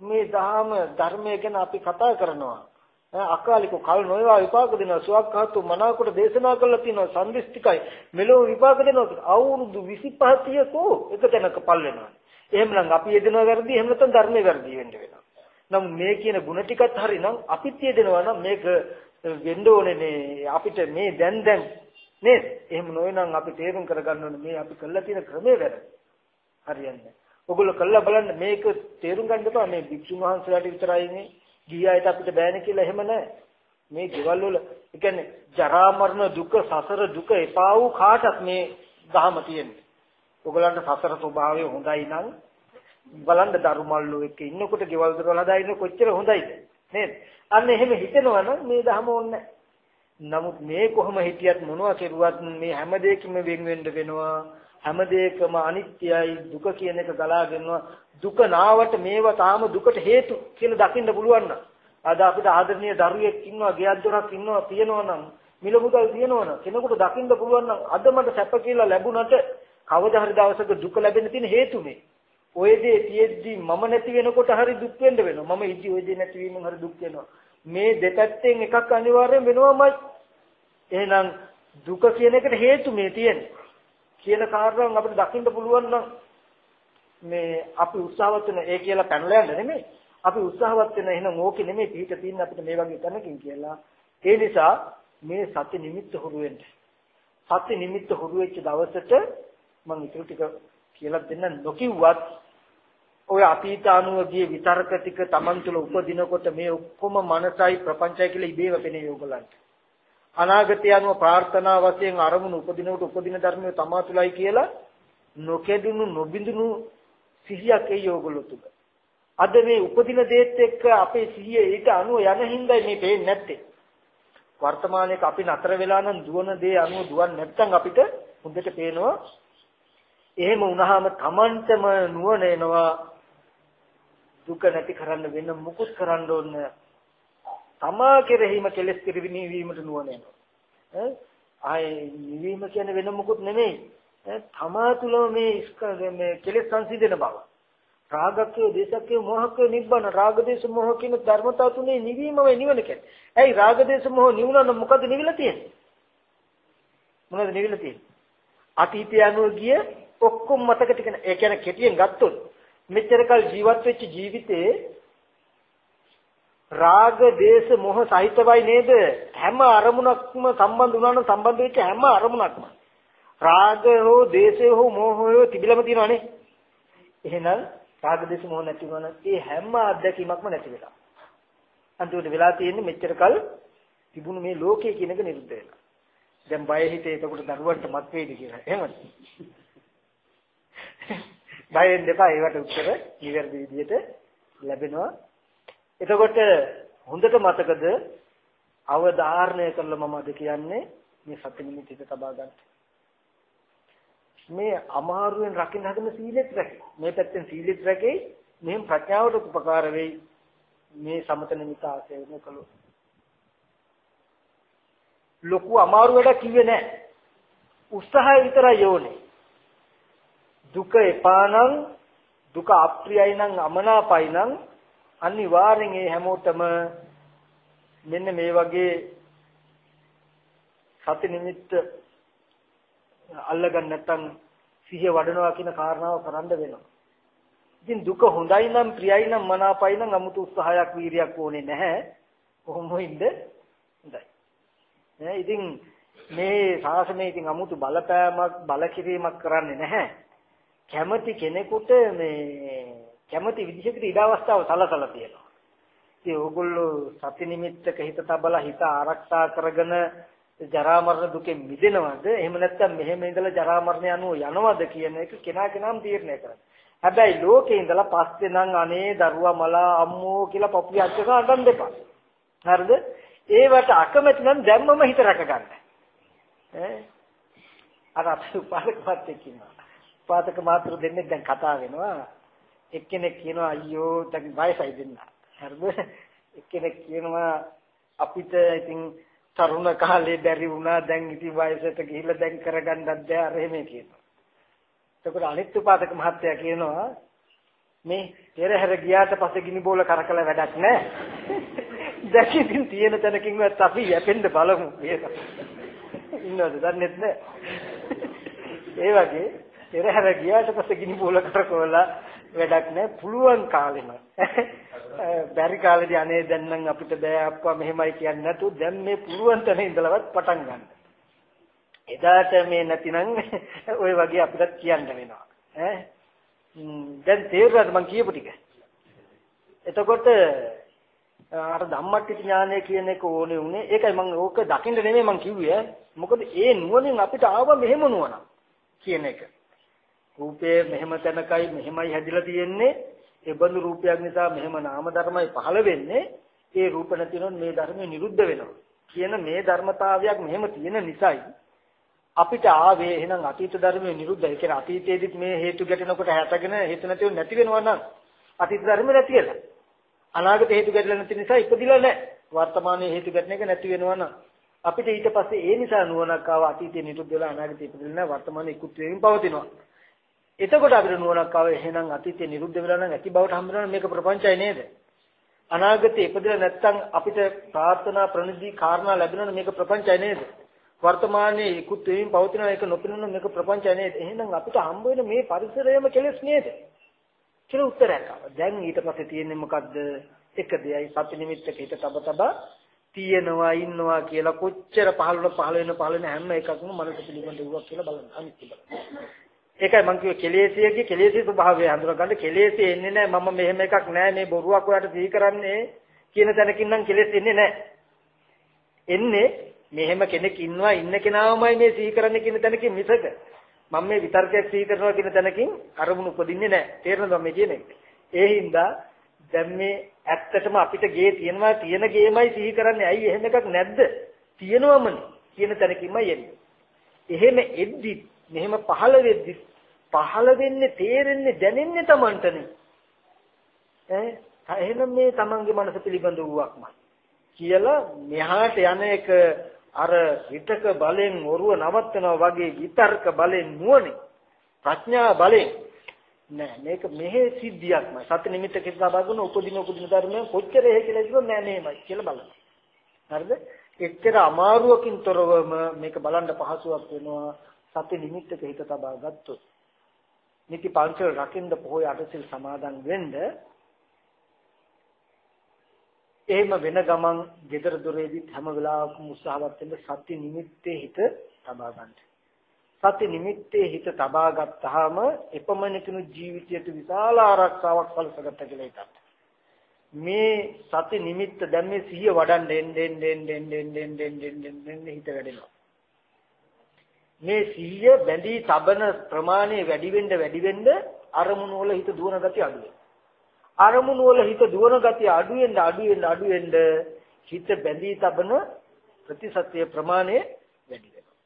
මේ දහම ධර්මය ගැන අපි කතා කරනවා. අකාලික කල් නොයවා විපාක දෙනවා. සුවක්හතු මනාකොට දේශනා කළා තියෙනවා සම්දිස්තිකයි මෙලෝ විපාක දෙනවා අවුරුදු 25 30කෝ එක තැනක පල් වෙනවා. එහෙමනම් අපි යෙදෙනවා වැරදි. එහෙම නැත්නම් ධර්මයේ වැරදි වෙන්න වෙනවා. නම් මේ කියන ಗುಣ ටිකත් හරිනම් අපිත් යෙදෙනවා නම් මේක වෙන්න ඕනේ නේ. අපිට මේ දැන් දැන් නේද? එහෙම නොවනම් අපි තේරුම් කරගන්න ඕනේ මේ අපි කළා තියෙන ක්‍රමය වැරදි. හරියන්නේ ඔගොල්ලෝ කළා බලන්න මේක තේරුම් ගන්න එපා. මේ භික්ෂුන් වහන්සේලාට විතරයි මේ ගිය අයට අපිට බෑනේ කියලා එහෙම නැහැ. මේ ගෙවල් වල ඒ කියන්නේ ජරා මරණ දුක සසර දුක එපා වූ කාටත් මේ දහම තියෙන්නේ. ඔයගලන්ට සසර ස්වභාවය හොඳයි නම් බලන්න දරුමල්ලෝ එක්ක ඉන්නකොට ගෙවල් දොරවල් හදා ඉන්න කොච්චර හොඳයිද නේද? අන්න එහෙම හිතෙනවා නම් මේ දහම ඕනේ නමුත් මේ කොහොම හිටියත් මොනවා කෙරුවත් මේ හැම දෙයකින්ම වෙන් වෙන්න වෙනවා හැම දෙයකම අනිත්‍යයි දුක කියන එක ගලාගෙනවා දුක නාවට මේවා තාම දුකට හේතු කියලා දකින්න පුළුවන් නම් අද අපිට ආදරණීය දරුවෙක් ඉන්නවා ගෙයක් දොරක් ඉන්නවා තියෙනවා නම් මිල මුදල් තියෙනවා නම් කෙනෙකුට දකින්න පුළුවන් නම් අද මට සැප කියලා ලැබුණට කවදා හරි දවසක දුක ලැබෙන්න තියෙන හේතු මේ ඔය දේ තියෙද්දි මම නැති වෙනකොට හරි දුක් වෙන්න වෙනවා. මම ඉදි ඔය දේ නැති වීමෙන් හරි දුක් වෙනවා. මේ දෙපැත්තෙන් එකක් අනිවාර්යෙන් වෙනවමයි. එහෙනම් දුක කියන එකට හේතු මේ තියෙන්නේ. කියන කාරණාවන් අපිට දකින්න පුළුවන් නම් මේ අපි උත්සාහවත් වෙන ඒ කියලා පැනලා යන්න නෙමෙයි. අපි උත්සාහවත් වෙන එහෙනම් ඕකේ නෙමෙයි පිට තියෙන අපිට මේ වගේ තැනකින් කියලා. ඒ නිසා මේ සත්‍ය නිමිත්ත හුරු වෙන්න. සත්‍ය නිමිත්ත හුරු වෙච්ච දවසට මම ඊටු ටික කියලා දෙන්න නොකියුවත් ඔය අතීත අනුවගේ විතරක ටික Taman තුල උපදිනකොට මේ ඔක්කොම මනසයි ප්‍රපංචයි කියලා ඉබේම පෙනේ ඕගලන්ට. අනාගතය අනුව ප්‍රාර්ථනා වශයෙන් අරමුණු උපදිනකොට උපදින ධර්මය තමා තුලයි කියලා නොකෙදුණු නොබිඳුණු සිහියක් ඒ යෝගවල තුල. අද මේ උපදින දේත් එක්ක අපේ සිහිය ඊට අනුව යන හින්දායි මේ පේන්නේ නැත්තේ. වර්තමානයේක අපි නතර වෙලා නම් දුවන දේ අනුව දුවන්නේ නැත්නම් අපිට හොඳට පේනවා. එහෙම වුණාම Tamanටම නුවණ එනවා දුක නැති කරන්න වෙන මුකුත් කරන්න ඕනේ තමා කෙරෙහිම කෙලෙස් කිරිවිනීවීමට නුවණ එනවා. ඈ ආයේ නිවීම කියන්නේ වෙන මොකුත් නෙමෙයි. තමා තුලම මේ මේ කෙලෙස් සංසිඳන බව. රාගකේ දේශකේ මොහකේ නිබ්බන රාග දේශ මොහ කියන ධර්මතා තුනේ නිවීමයි නිවන කියන්නේ. ඇයි රාග දේශ මොහ නිවුණා මොකද නිවිලා තියෙන්නේ? මොනවද නිවිලා තියෙන්නේ? අතීතය අනුව ගිය ඔක්කොම මතක ටික ඒ කියන්නේ කෙටියෙන් ගත්තොත් මෙච්චර කල් ජීවත් වෙච්ච ජීවිතේ රාග දේශ මොහ සහිතවයි නේද හැම අරමුණක්ම සම්බන්ධ වුණා නම් සම්බන්ධ වෙච්ච හැම අරමුණක්ම රාග හෝ දේශය හෝ මොහ හෝ තිබිලම තියෙනවනේ එහෙනම් රාග දේශ මොහ නැති වුණා නම් ඒ හැම අත්දැකීමක්ම නැති වෙලා. අන්තිමට වෙලා තියෙන්නේ මෙච්චර කල් තිබුණු මේ ලෝකයේ කියන එක නිරුද්ධ වෙලා. දැන් බය හිතේ එතකොට දරුවන්ට මත් වේද කියලා. එහෙමද? බය වෙන්න එපා. ඒවට උත්තර නිවැරදි විදිහට ලැබෙනවා. එතකොට හොඳට මතකද අවධාරණය කරලා මම අද කියන්නේ මේ සත්‍ය නිමිතික තබා ගන්න. මේ අමාරුවෙන් රකින්න හදන සීලෙත් රැකේ. මේ පැත්තෙන් සීලෙත් රැකේ. මෙහෙම ප්‍රඥාවට උපකාර වෙයි. මේ සමත නිමිත ආසේවන කළොත්. ලොකු අමාරු වැඩක් කිව්වේ නැහැ. උත්සාහය විතරයි යෝනේ. දුක එපා නම් දුක අප්‍රියයි නම් අමනාපයි නම් අනිවාර්යෙන් ඒ හැමෝටම මෙන්න මේ වගේ සති නිමිත්ත අල්ලගන්න නැත්නම් සිහිය වඩනවා කියන කාරණාව කරන්න වෙනවා. ඉතින් දුක හොඳයි නම් ප්‍රියයි නම් මනාපයි නම් 아무තු උත්සාහයක් වීරියක් ඕනේ නැහැ. කොහොම වෙයින්ද? හොඳයි. ඈ ඉතින් මේ ශාසනය ඉතින් 아무තු බලපෑමක් බලකිරීමක් කරන්නේ නැහැ. කැමති කෙනෙකුට මේ කැමති විදිහකට ඉඩ අවස්ථාව සලසලා තියෙනවා. ඉතින් ඕගොල්ලෝ සති නිමිත්තක හිත තබලා හිත ආරක්ෂා කරගෙන ජරා මරණ දුකෙන් මිදෙනවද? එහෙම නැත්නම් මෙහෙම ඉඳලා ජරා මරණ යනුව යනවද කියන එක කෙනා කෙනාම තීරණය කරන්න. හැබැයි ලෝකේ ඉඳලා පස්සේ නම් අනේ දරුවා මලා අම්මෝ කියලා පපුවේ අච්චක අඬන් දෙපා. හරිද? ඒවට අකමැති නම් දැම්මම හිත රැක ගන්න. ඈ අර අපේ උපාසක මාත්‍යෙක් ඉන්නවා. උපාසක මාත්‍ර දෙන්නේ දැන් කතා වෙනවා. එක්කෙනෙක් කියනවා අයියෝ දැන් වයසයි දෙන්න. හරිද? එක්කෙනෙක් කියනවා අපිට ඉතින් තරුණ කාලේ බැරි වුණා දැන් ඉතින් වයසට ගිහිල්ලා දැන් කරගන්නත් බැහැ අර එහෙම කියනවා. එතකොට අනිත් උපාසක මහත්තයා කියනවා මේ පෙරහැර ගියාට පස්සේ ගිනි බෝල කරකලා වැඩක් නැහැ. දැන් ඉතින් තියෙන තැනකින්වත් අපි යැපෙන්න බලමු කියලා. ඉන්නවද දන්නේ නැහැ. <laughs> ඒ වගේ පෙරහැර ගියාට පස්සේ ගිනි බෝල කරකවලා වැඩක් නැහැ. පුළුවන් කාලෙම. <laughs> බැරි කාලේදී අනේ දැන් නම් අපිට බෑ අප්පා මෙහෙමයි කියන්නේ නැතු දැන් මේ පුළුවන් තැන ඉඳලවත් පටන් ගන්න. එදාට මේ නැතිනම් <laughs> ওই වගේ අපිට කියන්න වෙනවා. ඈ දැන් තේරුණාද මං කියපු ටික? එතකොට අර ධම්මට්ටි ඥානය කියන එක ඕනේ උනේ. ඒකයි මම ඕක දකින්න නෙමෙයි මං කිව්වේ. මොකද ඒ නුවණින් අපිට ආව මෙහෙම නුවණ කියන එක. රූපේ මෙහෙම තැනකයි මෙහෙමයි හැදිලා තියෙන්නේ. ඒ බඳු රූපයක් නිසා මෙහෙම නාම ධර්මයි පහළ වෙන්නේ. ඒ රූප නැතිනොත් මේ ධර්මය නිරුද්ධ වෙනවා. කියන මේ ධර්මතාවයක් මෙහෙම තියෙන නිසායි අපිට ආවේ එහෙනම් අතීත ධර්මයේ නිරුද්ධයි. ඒ කියන්නේ අතීතයේදීත් මේ හේතු ගැටෙනකොට හැටගෙන හේතු නැතිව නැති වෙනවා නම් අතීත ධර්ම නැති වෙලා. අනාගත හේතු ගැටලා නැති නිසා ඉපදිලා නැහැ. වර්තමානයේ හේතු ගැටෙන එක නැති වෙනවා නම් අපිට ඊට පස්සේ ඒ නිසා නුවණක් ආව අතීතයේ නිරුද්ධ වෙලා අනාගතයේ ඉපදිලා නැහැ වර්තමානයේ ඉක්ුත් වෙමින් පවතිනවා. එතකොට අපිට නුවණක් ආව එහෙනම් අතීතයේ නිරුද්ධ වෙලා නම් ඇති බවට හම්බ වෙනවා මේක ප්‍රපංචයි නේද? අනාගතයේ ඉපදිලා නැත්තම් අපිට ප්‍රාර්ථනා ප්‍රනිධි කාරණා ලැබෙනවනේ මේක ප්‍රපංචයි නේද? වර්තමානයේ ඉක්ුත් වෙමින් පවතින එක නොපෙනෙන මේක ප්‍රපංචයි නේද? එහෙනම් අපිට හම්බ වෙන මේ පරිසරයම කෙලස් නේද? කියලා උත්තරයක් ආවා. දැන් ඊට පස්සේ තියෙන්නේ මොකද්ද? එක දෙයයි සති නිමිත්තක හිත තබ තබ තියෙනවා ඉන්නවා කියලා කොච්චර පහළ පහළ වෙන පහළ වෙන හැම එකක්ම මනස පිළිබඳ වුණා කියලා බලන්න අනිත් බලන්න. ඒකයි මම කිව්වේ කෙලෙසියගේ කෙලෙසි ස්වභාවය හඳුනගන්න කෙලෙසි එන්නේ නැහැ මම මෙහෙම එකක් නැහැ මේ බොරුවක් ඔයාලට සිහි කරන්නේ කියන තැනකින් නම් කෙලෙස් එන්නේ නැහැ. එන්නේ මෙහෙම කෙනෙක් ඉන්නවා ඉන්න කෙනාමයි මේ සිහි කරන්නේ කියන තැනකින් මිසක මම මේ විතර්කයක් සිහි කරනවා කියන තැනකින් අරමුණු උපදින්නේ නැහැ. තේරෙනවද මේ කියන්නේ? ඒ හින්දා දැන් මේ ඇත්තටම අපිට ගේ තියෙනවා තියෙන ගේමයි සිහි කරන්නේ. ඇයි එහෙම එකක් නැද්ද? තියෙනවමනේ කියන තැනකින්මයි එන්නේ. එහෙම එද්දි මෙහෙම පහළ වෙද්දි පහළ වෙන්නේ තේරෙන්නේ දැනෙන්නේ Tamanටනේ. ඈ එහෙනම් මේ Tamanගේ මනස පිළිබඳ වූවක්මයි. කියලා මෙහාට යන එක අර විතක බලෙන් ඔරුව නවත්තනවා වගේ විතර්ක බලෙන් නුවණින් ප්‍රඥා බලෙන්. නෑ මේක මෙහෙ සිද්ධියක්මයි. සති නිමිත්ත කියලා බලන උපදින උපදින ධර්මයන් කොච්චර එහෙ කියලා කිව්වොත් නෑ නේමයි කියලා බලන්න. හරිද? එච්චර අමාරුවකින් තොරවම මේක බලන්න පහසුවක් වෙනවා. සති නිමිත්තක හිත තබා ගත්තොත්. නිති පංචල් රකින්න පොහොය අටසිල් සමාදන් වෙන්න එහෙම වෙන ගමන් gedara doreedit හැම වෙලාවකම උත්සාහවත් වෙන්න සති නිමිත්තේ හිත තබා ගන්න. සති නිමිත්තේ හිත තබා ගත්තාම එපමණකිනු ජීවිතයට විශාල ආරක්ෂාවක් සැලසගත කියලා එකක්. මේ සති නිමිත්ත දැන් මේ සිහිය වඩන්න එන්න එන්න එන්න එන්න එන්න එන්න හිත වැඩෙනවා. මේ සිහිය බැඳී තබන ප්‍රමාණය වැඩි වෙන්න වැඩි වෙන්න අරමුණු වල හිත දුවන ගතිය අඩු වෙනවා. අරමුණු වල හිත දුවන ගතිය අඩු වෙන්න අඩු වෙන්න අඩු වෙන්න හිත බැඳී තබන ප්‍රතිසත්‍ය ප්‍රමාණය වැඩි වෙනවා.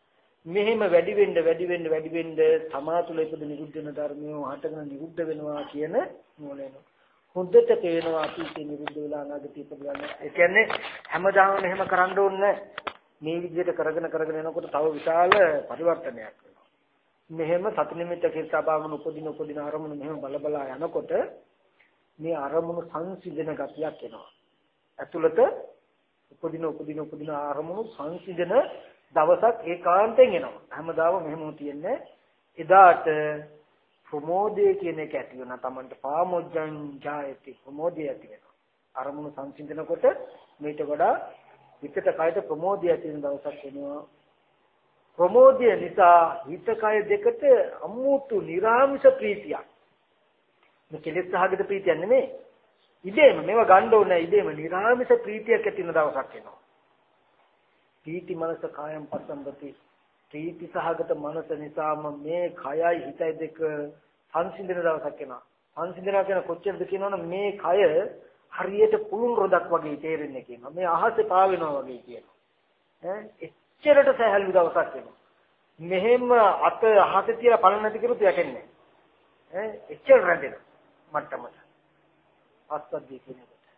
මෙහෙම වැඩි වෙන්න වැඩි වෙන්න වැඩි වෙන්න තමා තුළ ඉපද නිරුද්ධ වෙන ධර්මය හටගෙන නිරුද්ධ වෙනවා කියන නෝනෙන. හොඳට පේනවා අතීතේ නිරුද්ධ වෙලා අනාගතේ ඉපදලා ඒ කියන්නේ හැමදාම මෙහෙම කරන්න ඕනේ මේ විදිහට කරගෙන කරගෙන යනකොට තව විශාල පරිවර්තනයක් වෙනවා. මෙහෙම සති නිමිත්ත කිර්තාභාවන උපදින උපදින ආරමුණු මෙහෙම බල බලා යනකොට මේ අරමුණු සංසිඳන ගතියක් එනවා. ඇතුළත උපදින උපදින උපදින අරමුණු සංසිඳන දවසක් ඒකාන්තයෙන් එනවා. හැමදාම මෙහෙම තියෙන්නේ. එදාට ප්‍රමෝදය කියන එක ඇති වෙනවා. Tamanට පාමොජ්ජං ජායති. ප්‍රමෝදය ඇති වෙනවා. අරමුණු සංසිඳනකොට මේට වඩා හිතට කයට ප්‍රමෝදය ඇති වෙන දවසක් එනවා. ප්‍රමෝදය නිසා හිත කය දෙකට අමුතු නිර්ආමිෂ ප්‍රීතියක් මේ කෙලෙස් සහගත ප්‍රීතියක් නෙමෙයි. ඉදේම මේව ගන්න ඕනේ ඉදේම නිර්ආමිෂ ප්‍රීතියක් ඇති වෙන දවසක් එනවා. ප්‍රීති මනස කායම් පසම්බති. ප්‍රීති සහගත මනස නිසාම මේ කයයි හිතයි දෙක සංසිඳන දවසක් එනවා. සංසිඳනවා කියන කොච්චරද කියනවනම් මේ කය හරියට පුළුන් රොදක් වගේ තේරෙන්නේ කියනවා. මේ අහසේ පාවෙනවා වගේ කියනවා. ඈ එච්චරට සහැල්ලු දවසක් එනවා. මෙහෙම අත අහසේ තියලා පලන නැති කරුත් යටෙන්නේ. ඈ එච්චර රැඳෙනවා. මට්ටමට. පස්සද්ධිය කියන එකට.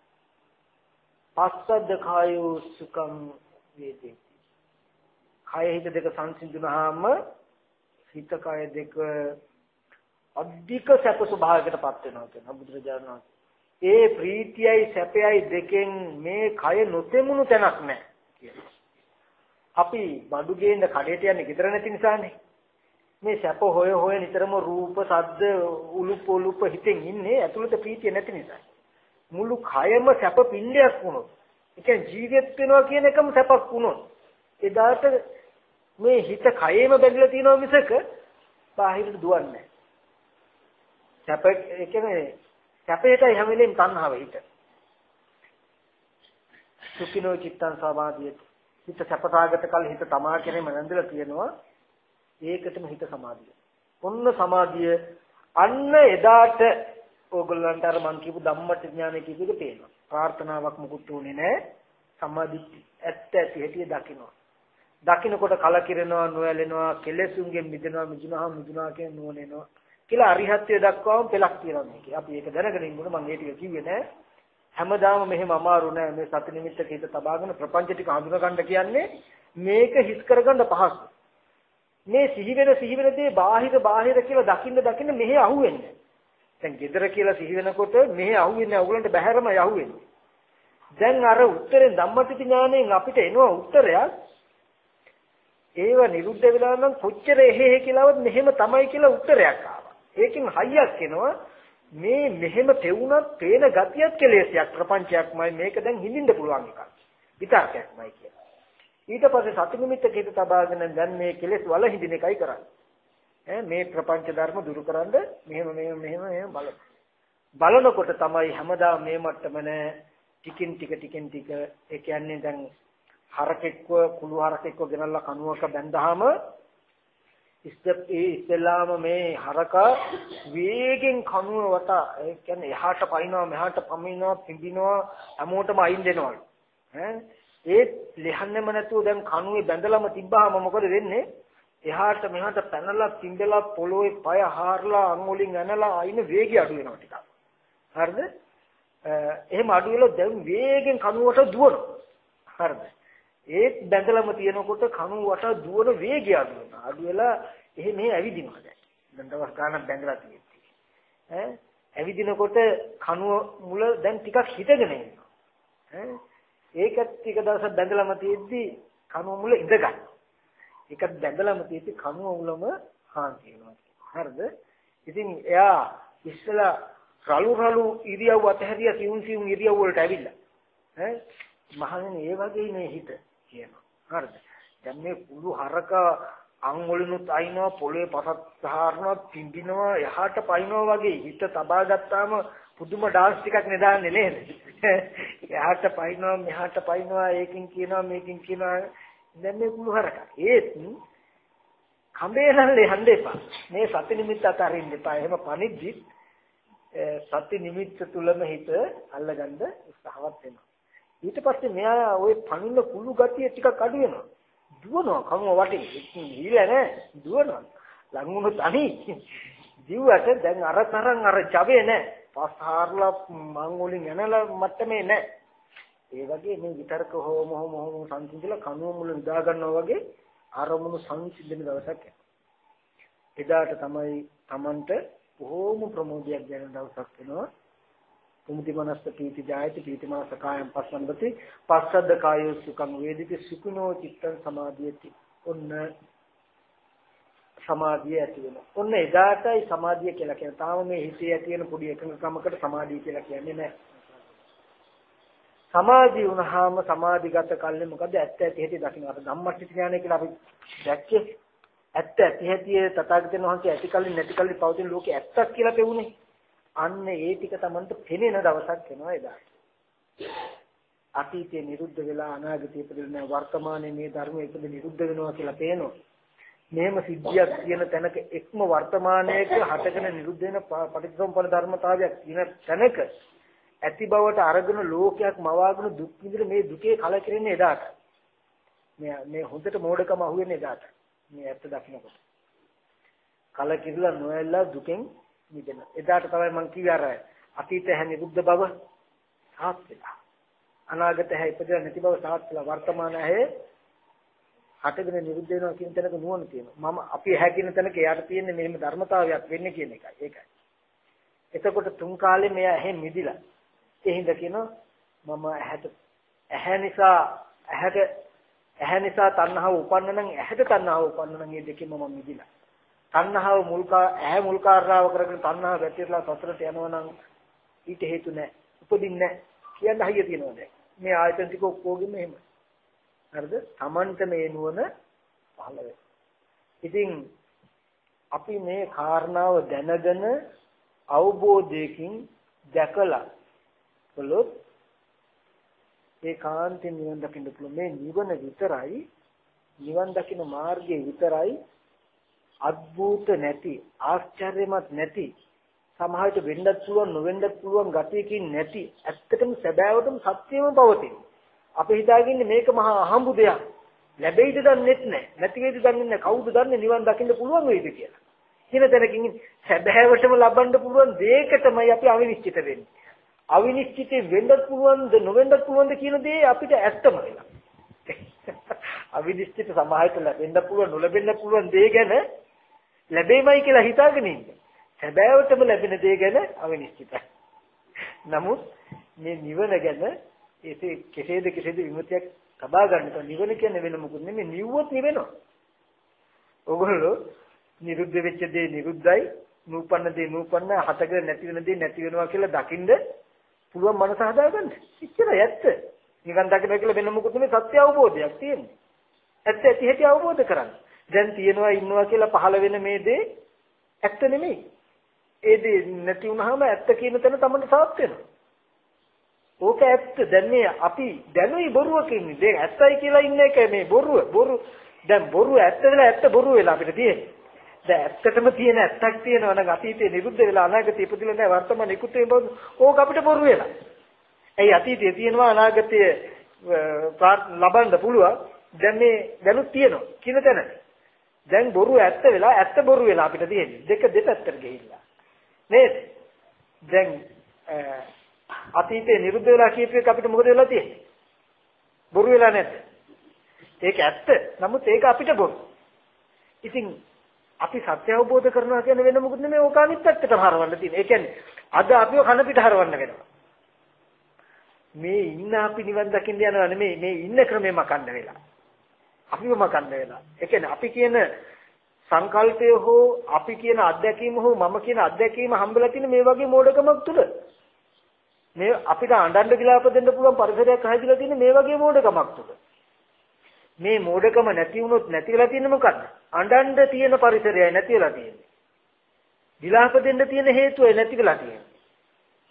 පස්සද්ද කායෝ සුඛං වේදේති. කය හිත දෙක සංසිඳුනහම හිත කය දෙක අධික සැප ස්වභාවයකටපත් වෙනවා කියන බුදුරජාණන් වහන්සේ. ඒ ප්‍රීතියයි සැපයයි දෙකෙන් මේ කය නොතෙමුණු තැනක් නැහැ කියනවා. අපි බඩු ගේන්න කඩේට යන්නේ ගෙදර නැති නිසානේ. මේ සැප හොය හොය නිතරම රූප, ශබ්ද, උලුප උලුප හිතෙන් ඉන්නේ ඇතුළත ප්‍රීතිය නැති නිසා. මුළු කයම සැප පින්ඩයක් වුණොත්, ඒ කියන්නේ ජීවිත වෙනවා කියන එකම සැපක් වුණොත්, එදාට මේ හිත කයෙම බැඳලා තියෙනවා මිසක බාහිරට දුවන්නේ නැහැ. සැප ඒ කියන්නේ සැපේටයි හැම වෙලෙම තණ්හාව හිත. සුඛිනෝ චිත්තං සමාධියති. හිත සැපසාගත කල හිත තමා කෙරෙම නැඳලා තියෙනවා. ඒකටම හිත සමාධිය. ඔන්න සමාධිය අන්න එදාට ඕගොල්ලන්ට අර මං කියපු ධම්මට ඥානය කියපු එක පේනවා. ප්‍රාර්ථනාවක් මුකුත් උනේ නැහැ. සමාධි ඇත්ත ඇති හැටි දකිනවා. දකින්නකොට කලකිරෙනවා, නොයැලෙනවා, කෙලෙසුන්ගෙන් මිදෙනවා, මිදුනහම මිදුනා කියන නුවණ එනවා. කියලා අරිහත්ත්වයට දක්වාම පෙළක් තියෙනවා මේකේ. අපි ඒක දැනගෙන ඉන්න ඕන මම ඒ ටික කිව්වේ නෑ. හැමදාම මෙහෙම අමාරු නෑ මේ සති නිමිත්තක හිත තබාගෙන ප්‍රපංච ටික හඳුනා ගන්න කියන්නේ මේක හිස් කරගන්න පහසු. මේ සිහි වෙන සිහි වෙන දේ බාහිර බාහිර කියලා දකින්න දකින්න මෙහෙ අහුවෙන්නේ. දැන් gedara කියලා සිහි වෙනකොට මෙහෙ අහුවෙන්නේ ඕගලන්ට බහැරම යහුවෙන්නේ. දැන් අර උත්තරෙන් ධම්මටිති ඥාණයෙන් අපිට එනවා උත්තරයක් ඒව නිරුද්ධ වෙලා නම් කොච්චර එහෙ කියලාවත් මෙහෙම තමයි කියලා උත්තරයක් ආවා. ඒකෙන් හයියක් එනවා මේ මෙහෙම තෙවුනත් පේන ගතියක් කෙලෙසයක් ප්‍රපංචයක්මයි මේක දැන් හිඳින්න පුළුවන් එකක් විතර්කයක්මයි කියලා. ඊට පස්සේ සති නිමිත්ත කීත තබාගෙන දැන් මේ කෙලෙස් වල හිඳින එකයි කරන්නේ. ඈ මේ ප්‍රපංච ධර්ම දුරු කරන්න මෙහෙම මෙහෙම මෙහෙම මෙහෙම බලන. බලනකොට තමයි හැමදාම මේ මට්ටම නෑ ටිකින් ටික ටිකින් ටික ඒ කියන්නේ දැන් හරකෙක්ව කුළු හරකෙක්ව ගෙනල්ලා කනුවක බැඳහම ඒ ඉස්සෙල්ලාම මේ හරක වේගෙන් කනුව වටා ඒ කියන්නේ එහාට පයින්නවා මෙහාට පමිනවා පිඹිනවා හැමෝටම අයින් දෙනවලු ඈ? ඒ ලිහන්නෙම නැතුව දැන් කනුවේ බැඳලම තිබ්බාම මොකද වෙන්නේ? එහාට මෙහාට පැනලා පිඹලා පොළොවේ පය හාරලා අඟුලින් ඇනලා අයින වේගය අඩු වෙනවා ටිකක්. හරිද? එහෙම අඩු වෙලා දැන් වේගෙන් කනුවට දුවනවා. හරිද? ඒත් බැඳලම තියෙනකොට කණු වට දුවන වේගය අඩු වෙනවා. අඩු වෙලා එහෙ මෙහෙ ඇවිදිනවා දැන්. දැන් දවස් ගානක් බැඳලා තියෙද්දි. ඈ ඇවිදිනකොට කණුව මුල දැන් ටිකක් හිටගෙන ඉන්නවා. ඈ ඒකත් ටික දවසක් බැඳලම තියෙද්දි කණුව මුල ඉඳ ගන්න. ඒකත් බැඳලම තියෙද්දි කණුව මුලම හාන්ති වෙනවා. හරිද? ඉතින් එයා ඉස්සලා රළු රළු ඉරියව් අතහැරියා සිවුම් සිවුම් ඉරියව් වලට ඇවිල්ලා. ඈ මහණෙනි ඒ වගේ මේ හිත කියනවා. හරිද? දැන් මේ කුළු හරක අං වලිනුත් අයින්නවා පොළවේ පසත් සහරනවා පිඹිනවා එහාට පයින්නවා වගේ හිත තබා ගත්තාම පුදුම ඩාන්ස් ටිකක් නෙදාන්නේ නේද? <laughs> එහාට පයින්නවා මෙහාට පයින්නවා ඒකින් කියනවා මේකින් කියනවා දැන් මේ කුළු හරක. ඒත් කඹේ නැල්ලේ හඳ එපා. මේ සති නිමිත්ත අතරින් එපා. එහෙම පනිද්දි සති නිමිත්ත තුලම හිත අල්ලගන්න උත්සාහවත් වෙනවා. ඊට පස්සේ මෙයා ওই පණින කුළු ගතිය ටිකක් අඩු වෙනවා. දුවනවා කනුව වටේ. ඉහිලා නෑ දුවනවා. ලඟුණු තනි. ජීවිතේ දැන් අර තරම් අර ජවේ නෑ. පස්හාරලා මං වලින් යනලා මට්ටමේ නෑ. ඒ වගේ මේ විතරක හෝම හෝම හෝම සංසිඳලා කනුව මුල විදා ගන්නවා වගේ අරමුණු සංසිඳන දවසක් එදාට තමයි Tamanට බොහෝම ප්‍රමෝදයක් දැනෙන දවසක් වෙනවා. කුමුති මනස්ස පීති ජායති පීති මනස කායම් පස්සන්දති. පස්සද්ද කායෝ සුඛං වේදිති සුඛිනෝ චිත්තං සමාධියති. ඔන්න සමාධිය ඇති වෙනවා. ඔන්න එදාටයි සමාධිය කියලා කියන්නේ. තාම මේ හිතේ ඇති වෙන පොඩි එකඟකමකට සමාධිය කියලා කියන්නේ නැහැ. සමාධිය වුණාම සමාධිගත කල්ලි මොකද? ඇත්ත ඇති හැටි දකින්න. අර ධම්මච්ච ඥානය කියලා අපි දැක්කේ. ඇත්ත ඇති හැටි තථාගතයන් වහන්සේ ඇති කල්ලි නැති කල්ලි පවතින ලෝකේ ඇත්තක් කියලා පෙවුනේ. අන්න ඒ ටික Tamanට පෙනෙන දවසක් එනවා එදා. අතීතේ නිරුද්ධ වෙලා අනාගතේ ඉපදෙන වර්තමානයේ මේ ධර්ම ඉපද නිරුද්ධ වෙනවා කියලා පේනවා. මෙහෙම සිද්ධියක් තියෙන තැනක එක්ම වර්තමානයේක හටගෙන නිරුද්ධ වෙන පටිච්චසමුප්පාද ධර්මතාවයක් තියෙන තැනක ඇති බවට අරගෙන ලෝකයක් මවාගෙන දුක් විඳින මේ දුකේ කලකිරෙන්නේ එදාට. මේ මේ හොඳට මෝඩකම අහුවෙන්නේ එදාට. මේ ඇත්ත දකින්නකොට. කලකිරලා නොයල්ලා දුකෙන් නිදෙන. එදාට තමයි මම කිව්වේ අර අතීතය හැ නිරුද්ධ බව සාත් වෙලා. අනාගතය හැ ඉපදෙන්නේ නැති බව සාත් වෙලා වර්තමාන හැ හටගෙන නිරුද්ධ වෙනවා කියන තැනක නුවණ තියෙනවා. මම අපි ඇහැ කියන තැනක එයාට තියෙන්නේ මෙහෙම ධර්මතාවයක් වෙන්නේ කියන එකයි. ඒකයි. එතකොට තුන් කාලේ මෙයා ඇහෙන් මිදිලා. ඒ හින්දා කියනවා මම ඇහැට ඇහැ නිසා ඇහැට ඇහැ නිසා තණ්හාව උපන්න නම් ඇහැට තණ්හාව උපන්න නම් මේ දෙකෙන්ම මම මිදිලා. තණ්හාව මුල් ඇහැ මුල් කාරණාව කරගෙන තණ්හාව වැටිරලා සසරට යනවා නම් ඊට හේතු නැහැ. උපදින්නේ නැහැ. කියන්න හයිය තියෙනවා දැන්. මේ ආයතන ටික ඔක්කොගෙම එහෙමයි. හරිද? Tamanට මේ නුවණ පහළ වෙනවා. ඉතින් අපි මේ කාරණාව දැනගෙන අවබෝධයකින් දැකලා කළොත් ඒ කාන්තෙන් නිවන් දකින්න පුළුවන් මේ නිවන විතරයි නිවන් දකින්න මාර්ගය විතරයි අද්භූත නැති ආශ්චර්යමත් නැති සමහරට වෙන්නත් පුළුවන් නොවෙන්නත් පුළුවන් ගතියකින් නැති ඇත්තටම සැබෑවටම සත්‍යම පවතින. අපි හිතාගන්නේ මේක මහා අහඹු දෙයක්. ලැබෙයිද දන්නේත් නැහැ නැති වෙයිද දන්නේ නැහැ කවුද දන්නේ? නිවන් දකින්න පුළුවන් වෙයිද කියලා. කියන තැනකින් සැබෑවටම ලබන්න පුළුවන් දෙයක තමයි අපි අවිනිශ්චිත වෙන්නේ. අවිනිශ්චිත වෙන්නත් පුළුවන්ද නොවෙන්නත් පුළුවන්ද කියන දේ අපිට ඇත්තම වෙලා. <laughs> අවිනිශ්චිත සමාහයට ලැබෙන්න පුළුවන් නොලැබෙන්න පුළුවන් දේ ගැන ලැබෙයිමයි කියලා හිතාගෙන ඉන්නේ සැබෑවටම ලැබෙන දේ ගැන අවිනිශ්චිතයි නමුත් මේ නිවන ගැන ඒසේ කෙසේද කෙසේද විමුතියක් ලබා ගන්නට නිවන කියන්නේ වෙන මොකුත් නෙමෙයි නිව්වොත් නිවෙනවා. ඕගොල්ලෝ නිරුද්ධ වෙච්ච දේ නිරුද්ධයි, නූපන්න දේ නූපන්න, හතක නැති වෙන දේ නැති වෙනවා කියලා දකින්ද පුළුවන් මනස හදාගන්න. එච්චරයි ඇත්ත. නිකන් දකින්න කියලා වෙන මොකුත් නෙමෙයි සත්‍ය අවබෝධයක් තියෙන්නේ. ඇත්ත ඇති හැටි අවබෝධ කරගන්න. දැන් තියෙනවා ඉන්නවා කියලා පහළ වෙන මේ දේ ඇත්ත නෙමෙයි. ඒ දේ නැති වුනහම ඇත්ත කියන තැන තමයි සාත් වෙනවා. ඕක ඇත්ත. දැන් මේ අපි දැනුයි බොරුවක ඉන්නේ. දැන් ඇත්තයි කියලා ඉන්න එක මේ බොරුව. බොරු දැන් බොරුව ඇත්ත වෙලා ඇත්ත බොරුව වෙලා අපිට තියෙන්නේ. දැන් ඇත්තටම තියෙන ඇත්තක් තියෙනවා නම් අතීතේ නිරුද්ධ වෙලා අනාගතේ ඉපදිලා නැහැ වර්තමාන ඉක්ුත් වෙන බව ඕක අපිට බොරු වෙලා. ඇයි අතීතයේ තියෙනවා අනාගතයේ ලබන්න පුළුවන්. දැන් මේ දැනුත් තියෙනවා. කියන තැන. දැන් බොරුව ඇත්ත වෙලා ඇත්ත බොරු වෙලා අපිට තියෙන්නේ. දෙක දෙපැත්තට ගිහිල්ලා. නේද? දැන් අතීතේ නිරුද්ධ වෙලා කියපු එක අපිට මොකද වෙලා තියෙන්නේ? බොරු වෙලා නැද්ද? ඒක ඇත්ත. නමුත් ඒක අපිට බොරු. ඉතින් අපි සත්‍ය අවබෝධ කරනවා කියන්නේ වෙන මොකුත් නෙමෙයි ඕක අනිත් පැත්තටම හරවන්න තියෙන. ඒ කියන්නේ අද අපිව කන පිට හරවන්න වෙනවා. මේ ඉන්න අපි නිවන් දකින්න යනවා නෙමෙයි මේ ඉන්න ක්‍රමෙ මකන්න වෙලා. අපිව මකන්න වෙලා. ඒ කියන්නේ අපි කියන සංකල්පය හෝ අපි කියන අත්දැකීම හෝ මම කියන අත්දැකීම හම්බෙලා තියෙන මේ වගේ මෝඩකමක් තුල මේ අපිට අඬන්න ගිලාප දෙන්න පුළුවන් පරිසරයක් හදලා තියෙන මේ වගේ මෝඩකමක් තුල. මේ මෝඩකම නැති වුණොත් නැති වෙලා තියෙන්නේ මොකද්ද? අඬන්න තියෙන පරිසරයයි නැති වෙලා තියෙන්නේ. ගිලාප දෙන්න තියෙන හේතුවයි නැති වෙලා තියෙන්නේ.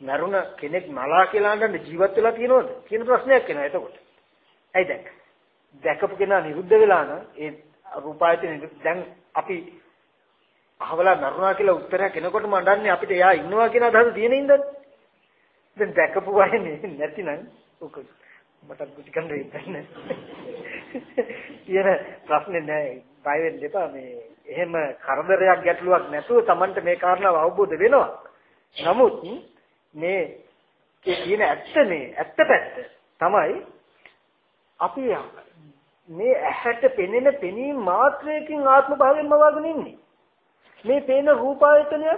මරුණ කෙනෙක් මලා කියලා අඬන්න ජීවත් වෙලා තියෙනවද? කියන ප්‍රශ්නයක් එනවා එතකොට. ඇයි දැන්? දැකපු කෙනා නිරුද්ධ වෙලා නම් ඒ රූපායතන දැන් අපි අහවලා මරුණා කියලා උත්තරයක් එනකොටම අඬන්නේ අපිට එයා ඉන්නවා කියන අදහස තියෙන ඉඳන්. දැන් දැකපු අය නැතිනම් ඔක මට ගුටි කන්න ඉන්නේ කියන ප්‍රශ්නේ නෑ බය වෙන්න එපා. මේ එහෙම කරදරයක් ගැටලුවක් නැතුව Tamanට මේ කාරණාව අවබෝධ වෙනවා. නමුත් මේ ඒ කියන ඇත්ත මේ ඇත්ත පැත්ත තමයි අපි මේ ඇහැට පෙනෙන පෙනීම මාත්‍රයකින් ආත්ම භාවයෙන්ම වගන ඉන්නේ මේ පේන රූපායතනය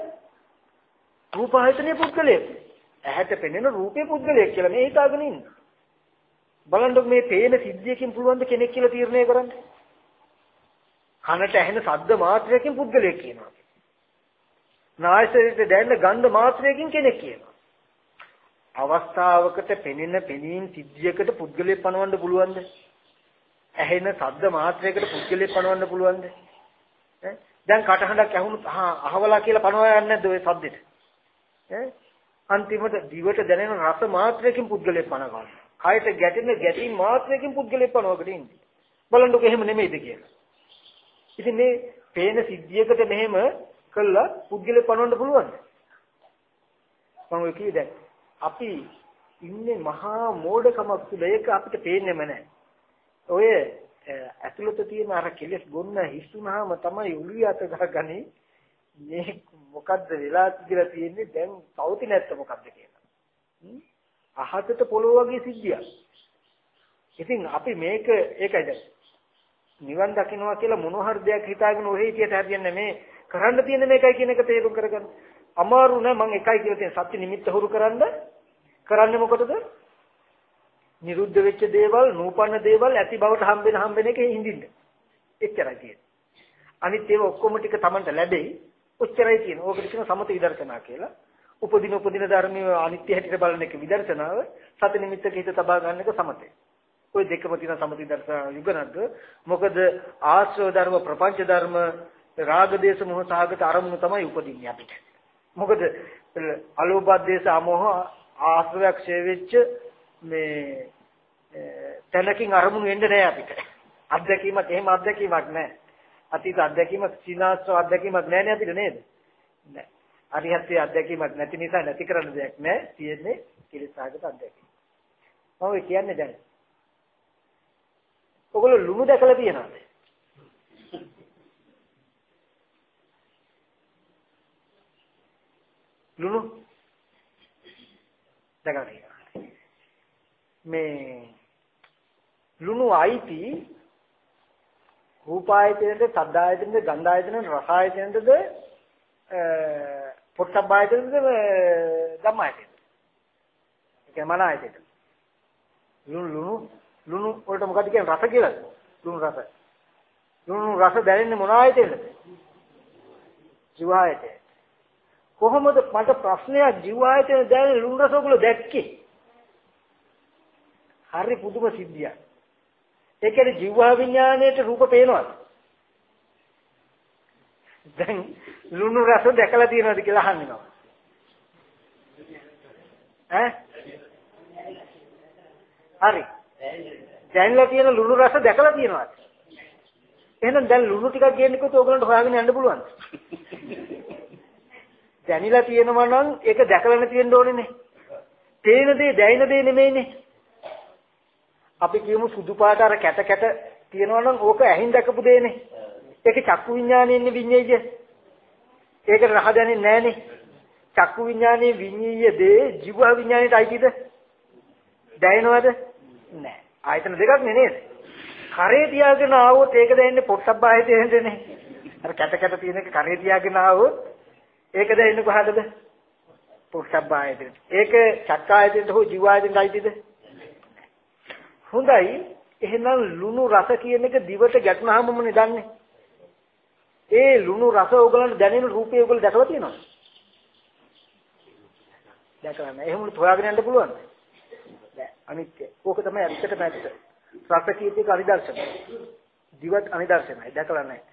රූපායතනය පුද්ගලයෙක් ඇහැට පෙනෙන රූපේ පුද්ගලයෙක් කියලා මේ හිතාගෙන ඉන්න. බලන්න මේ පේන සිද්ධියකින් පුළුවන් ද කෙනෙක් කියලා තීරණය කරන්න? කනට ඇහෙන ශබ්ද මාත්‍රයකින් පුද්ගලයෙක් කියනවා. නාසයට දැනෙන ගන්ධ මාත්‍රයකින් කෙනෙක් කියනවා. අවස්ථාවකට පෙනෙන පෙනීම් සිද්ධියකට පුද්ගලයෙක් පනවන්න පුළුවන්ද? ඇහෙන ශබ්ද මාත්‍රයකට පුද්ගලයෙක් පනවන්න පුළුවන්ද? දැන් කටහඬක් ඇහුණු අහවලා කියලා පනවලා යන්නේ නැද්ද ওই ශබ්දෙට? ඈ අන්තිමට දිවට දැනෙන රස මාත්‍රයකින් පුද්ගලයෙක් පණ ගන්නවා. කයට ගැටෙන ගැටීම් මාත්‍රයකින් පුද්ගලයෙක් පණවකට ඉන්නේ. බලන්නකො එහෙම නෙමෙයිද කියලා. ඉතින් මේ පේන සිද්ධියකට මෙහෙම කළා පුද්ගලයෙක් පණවන්න පුළුවන්ද? මම ඔය කියේ දැන් අපි ඉන්නේ මහා මෝඩකමක් තුළ ඒක අපිට පේන්නේම නැහැ. ඔය ඇතුළත තියෙන අර කෙලෙස් ගොන්න හිස්සුනහම තමයි උලිය අත ගහගනි මේ මොකද්ද වෙලා කියලා තියෙන්නේ දැන් තවති නැත්ත මොකද්ද කියලා. අහසට පොළොව වගේ සිද්ධියක්. ඉතින් අපි මේක ඒකයි දැන් නිවන් දකින්නවා කියලා මොන හරි දෙයක් හිතාගෙන ඔහේ හිටියට හරියන්නේ මේ කරන්න තියෙන මේකයි කියන එක තේරුම් කරගන්න. අමාරු නෑ මම එකයි කියලා තියෙන සත්‍ය නිමිත්ත හුරු කරන්න කරන්නේ මොකටද? නිරුද්ධ වෙච්ච දේවල්, නූපන්න දේවල් ඇති බවට හම්බෙන හම්බෙන එකේ හිඳින්න. එච්චරයි තියෙන්නේ. අනිත් ඒවා ඔක්කොම ටික Tamanට ලැබෙයි. ඔච්චරයි තියෙන්නේ. ඕකට කියන සමත විදර්ශනා කියලා. උපදින උපදින ධර්මයේ අනිත්‍ය හැටියට බලන එක විදර්ශනාව, සති නිමිත්තක හිත තබා ගන්න එක සමතේ. ওই දෙකම තියෙන සමති දර්ශන යුගනද්ද මොකද ආශ්‍රව ධර්ම ප්‍රපංච ධර්ම රාග දේශ මොහ සාගත අරමුණු තමයි උපදින්නේ අපිට මොකද අලෝභ දේශ අමෝහ ආශ්‍රවයක් ඡේවෙච්ච මේ eh, තැනකින් අරමුණු වෙන්නේ නැහැ අපිට. අත්දැකීමක් එහෙම අත්දැකීමක් නැහැ අතීත අත්දැකීමක් සීනාස්ත්‍ර අත්දැකීමක් නැහැ නේ අපිට නේද? නැහැ අරිහත්යේ අත්දැකීමක් නැති නිසා නැති කරන්න දෙයක් නැහැ තියෙන්නේ කිලිසාගත අත්දැකීම. මම කියන්නේ දැන්. ඔගොල්ලෝ ලුණු දැකලා තියෙනවද? ලුණු? දැකලා තියෙනවා. මේ ලුණු අයිති රූපායතනෙද, සද්දායතනෙද, ගන්ධායතනෙද, රසායතනෙද, පොට්ටබ්බායතනෙද, ධම්මායතනෙද. ඒ කියන්නේ මන ආයතනෙද. ලුණු ලුණු ලුණු වලට මොකද කියන්නේ රස කියලාද? ලුණු රස. ලුණු රස දැනෙන්නේ මොන ආයතෙන්ද? ජීවායතේ. කොහොමද මට ප්‍රශ්නයක් ජීවායතේ දැනෙන ලුණු රස ඔයගොල්ලෝ දැක්කේ? හරි පුදුම සිද්ධියක්. ඒ කියන්නේ ජීවා විඥාණයට රූප පේනවද? දැන් ලුණු රස දැකලා තියෙනවද කියලා අහන්නේ ඈ හරි දැන්ලා තියෙන ලුණු රස දැකලා තියෙනවද? එහෙනම් දැන් ලුණු ටිකක් ගේන්නකොත් ඕගලන්ට හොයාගෙන යන්න පුළුවන්ද? දැනිලා තියෙනවා නම් ඒක දැකලා නැති වෙන්න ඕනේනේ. තේන දේ දැයින දේ නෙමෙයිනේ. අපි කියමු සුදු පාට අර කැට කැට තියෙනවා නම් ඕක ඇහින් දැකපු දෙන්නේ. ඒක චක්කු විඥානයේ විඤ්ඤාය. ඒකට රහ දැනෙන්නේ නැහනේ. චක්කු විඥානයේ විඤ්ඤාය දේ ජීව විඥානයට අයිතිද? දැනෙනවද? නැහැ. ආයතන දෙකක් නේ නේද? කරේ තියාගෙන ආවොත් ඒක දැනෙන්නේ පොට්ටබ්බ ආයතනෙන්නේ. අර කැට කැට තියෙන එක කරේ තියාගෙන ආවොත් ඒක දැනෙන්නේ කොහටද? පොට්ටබ්බ ආයතනෙ. ඒක චක්ක ආයතනෙට හෝ ජීව ආයතනෙට අයිතිද? හොඳයි. එහෙනම් ලුණු රස කියන එක දිවට ගැටුනහමමනේ දන්නේ. ඒ ලුණු රස ඕගලන්ට දැනෙන රූපේ ඕගොල්ලෝ දැකලා තියෙනවද? දැකලා නැහැ. එහෙම හොයාගෙන යන්න පුළුවන්ද? අනිත්‍ය. ඕක තමයි ඇත්තටම ඇත්ත. රස කීපයක අනිදර්ශනයි. දිවත් අනිදර්ශනයි. දැකලා නැහැ.